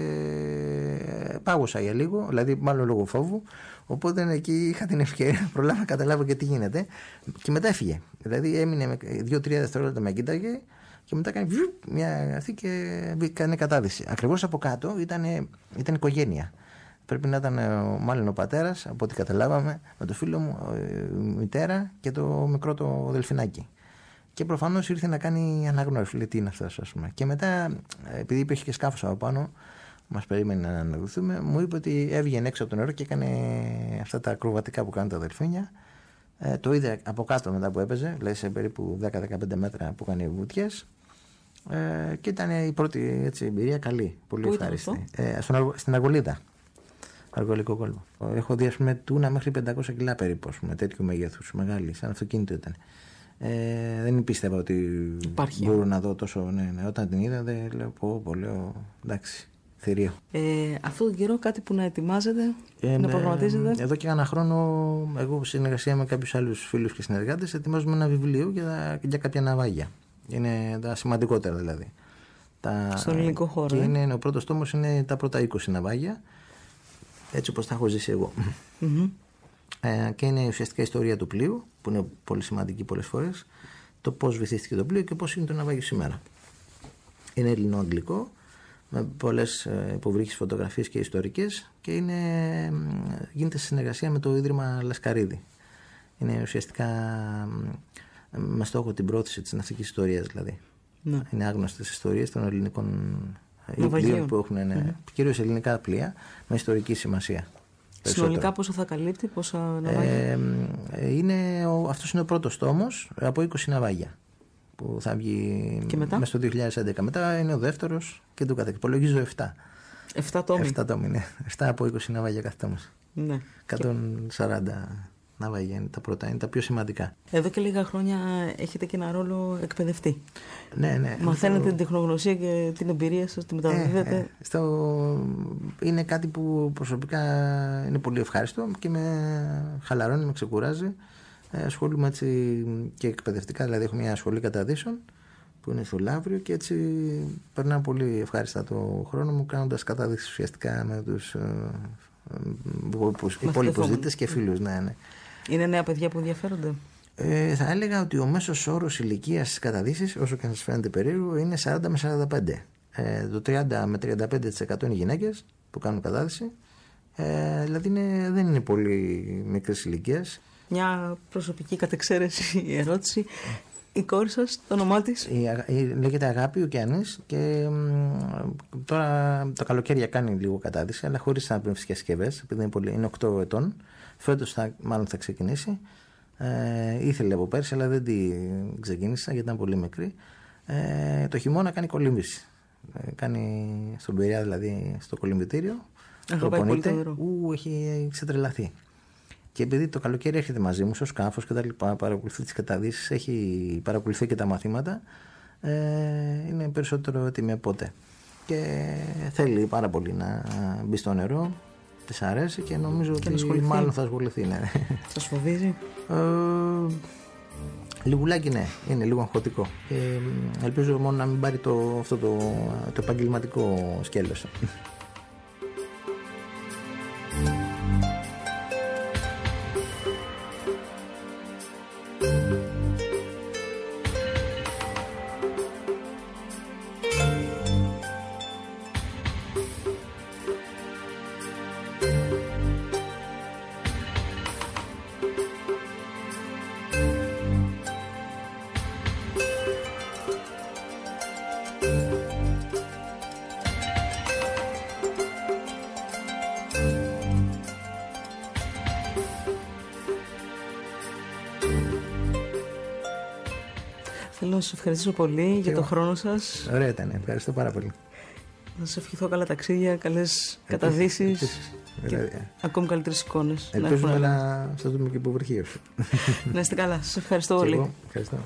πάγωσα για λίγο, δηλαδή μάλλον λόγω φόβου. Οπότε εκεί είχα την ευκαιρία να προλάβω να καταλάβω και τι γίνεται. Και μετά έφυγε. Δηλαδή έμεινε με δύο-τρία δευτερόλεπτα με κοίταγε και μετά κάνει μια αυτή και έκανε κατάδυση. Ακριβώς από κάτω ήταν, ήταν οικογένεια. Πρέπει να ήταν μάλλον ο πατέρας, από ό,τι καταλάβαμε, με το φίλο μου, η μητέρα και το μικρό το δελφινάκι. Και προφανώς ήρθε να κάνει αναγνώριση. Λέει τι είναι αυτός, ας πούμε. Και μετά, επειδή υπήρχε και σκάφος από πάνω, μας περίμενε να αναδοθούμε, μου είπε ότι έβγαινε έξω από το νερό και έκανε αυτά τα ακροβατικά που κάνουν τα αδελφίνια. Ε, το είδε από κάτω μετά που έπαιζε, δηλαδή σε περίπου 10-15 μέτρα που έκανε βουτιές. Ε, και ήταν η πρώτη έτσι, εμπειρία καλή, πολύ Πού ευχάριστη. Ε, στον, στην Αργολίδα. Αργολικό κόλπο. Έχω δει, ας πούμε, τούνα μέχρι 500 κιλά περίπου, πούμε, τέτοιου μεγέθους. Μεγάλη, σαν αυτοκίνητο ήταν. Ε, δεν πίστευα ότι Υπάρχει. μπορώ να δω τόσο. Ναι, ναι. Όταν την είδα, δεν λέω πω, πω λέω εντάξει. Θηρίο. Ε, αυτόν τον καιρό κάτι που να ετοιμάζετε, ε, να προγραμματίζετε; Εδώ και ένα χρόνο, εγώ συνεργασία με κάποιους άλλους φίλους και συνεργάτες, ετοιμάζουμε ένα βιβλίο για, για κάποια ναυάγια. Είναι τα σημαντικότερα δηλαδή. Τα, Στον ελληνικό χώρο. Και ε; είναι, ο πρώτος τόμος είναι τα πρώτα 20 ναυάγια. Έτσι όπως τα έχω ζήσει εγώ. Mm-hmm. Ε, και είναι ουσιαστικά η ιστορία του πλοίου, που είναι πολύ σημαντική πολλές φορές. Το πώς βυθίστηκε το πλοίο και πώς είναι το ναυάγιο σήμερα. Είναι ελληνο-αγγλικό, με πολλές ε, υποβρύχες φωτογραφίες και ιστορικές και είναι, γίνεται σε συνεργασία με το Ίδρυμα Λασκαρίδη. Είναι ουσιαστικά με στόχο την πρόθεση της ναυτικής ιστορίας δηλαδή. Ναι. Είναι άγνωστες ιστορίες των ελληνικών πλοίων που έχουν ναι, mm-hmm. κυρίως ελληνικά πλοία με ιστορική σημασία. Συνολικά πόσο θα καλύπτει, πόσα ναυάγια; Ε, είναι, αυτός είναι ο πρώτος τόμος από 20 ναυάγια που θα βγει και μετά; μέσα στο 2011. Μετά είναι ο δεύτερος και το καθεξής. Υπολογίζω 7. 7 τόμοι. 7 τόμοι, ναι. 7 από 20 ναυάγια κάθε τόμος. Ναι. 140 ναυάγια είναι τα πρώτα, είναι τα πιο σημαντικά. Εδώ και λίγα χρόνια έχετε και ένα ρόλο εκπαιδευτή. Ναι, ναι. Μαθαίνετε την τεχνογνωσία και την εμπειρία σας, τη μεταδίδετε. Ε, ε, στο... Είναι κάτι που προσωπικά είναι πολύ ευχάριστο και με χαλαρώνει, με ξεκουράζει. Ε, ασχολούμαι έτσι και εκπαιδευτικά, δηλαδή έχω μια σχολή καταδύσεων που είναι στο Λαύριο και έτσι περνάω πολύ ευχάριστα το χρόνο μου κάνοντας κατάδυση ουσιαστικά με τους ε, ε, υπόλοιπους δίτες και φίλους. Ναι, ναι. Είναι νέα παιδιά που ενδιαφέρονται; Ε, θα έλεγα ότι ο μέσος όρος ηλικίας στις καταδύσεις, όσο και αν σας φαίνεται περίεργο, είναι 40 με 45. Ε, το 30 με 35% είναι γυναίκες που κάνουν κατάδυση. Ε, δηλαδή είναι, δεν είναι πολύ μικρέ ηλικίε. Μια προσωπική κατεξαίρεση ερώτηση. η κόρη σας, το όνομά της; Λέγεται Αγάπη Ουκιανής και τώρα το καλοκαίρι κάνει λίγο κατάδυση, αλλά χωρίς αναπνευστικέ συσκευές, επειδή είναι, πολύ, είναι 8 ετών. Φέτος μάλλον θα ξεκινήσει. Ε, ήθελε από πέρσι, αλλά δεν την ξεκίνησα γιατί ήταν πολύ μικρή. Ε, το χειμώνα κάνει κολύμβηση. Ε, κάνει στον Περιά, δηλαδή στο κολυμβητήριο. Προπονείται. Ού, έχει ξετρελαθεί. Και επειδή το καλοκαίρι έρχεται μαζί μου στο σκάφος και τα λοιπά, παρακολουθεί τις καταδύσεις, έχει παρακολουθεί και τα μαθήματα, ε, είναι περισσότερο έτοιμη από ποτέ. Και θέλει πάρα πολύ να μπει στο νερό, της αρέσει και νομίζω και ότι μάλλον θα ασχοληθεί. Ναι. Σα φοβίζει. Ε, Λιγουλάκι ναι, είναι λίγο αγχωτικό. Και ελπίζω μόνο να μην πάρει το, αυτό το, το επαγγελματικό σκέλος. Ευχαριστήσω πολύ για τον χρόνο σας. Ωραία ήταν. Ευχαριστώ πάρα πολύ. Να σας ευχηθώ καλά ταξίδια, καλές καταδύσεις. Και ακόμη καλύτερες εικόνες. Ελπίζουμε να σας δούμε και υποβρυχίες. να είστε καλά. Σας ευχαριστώ πολύ. Ευχαριστώ.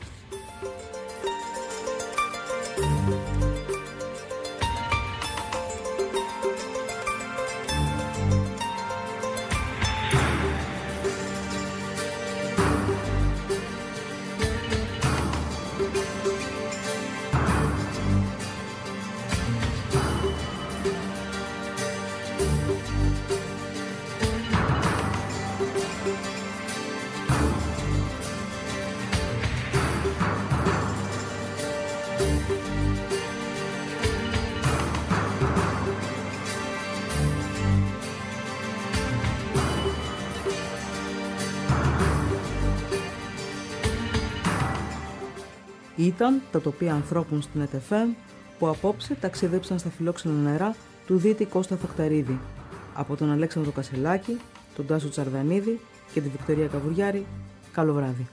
Ήταν τα τοπία ανθρώπων στην ΕΤΕΦΕΜ που απόψε ταξίδεψαν στα φιλόξενα νερά του Δίτη Κώστα Φακταρίδη από τον Αλέξανδρο Κασελάκη, τον Τάσο Τσαρδανίδη και τη Βικτωρία Καβουριάρη. Καλό βράδυ.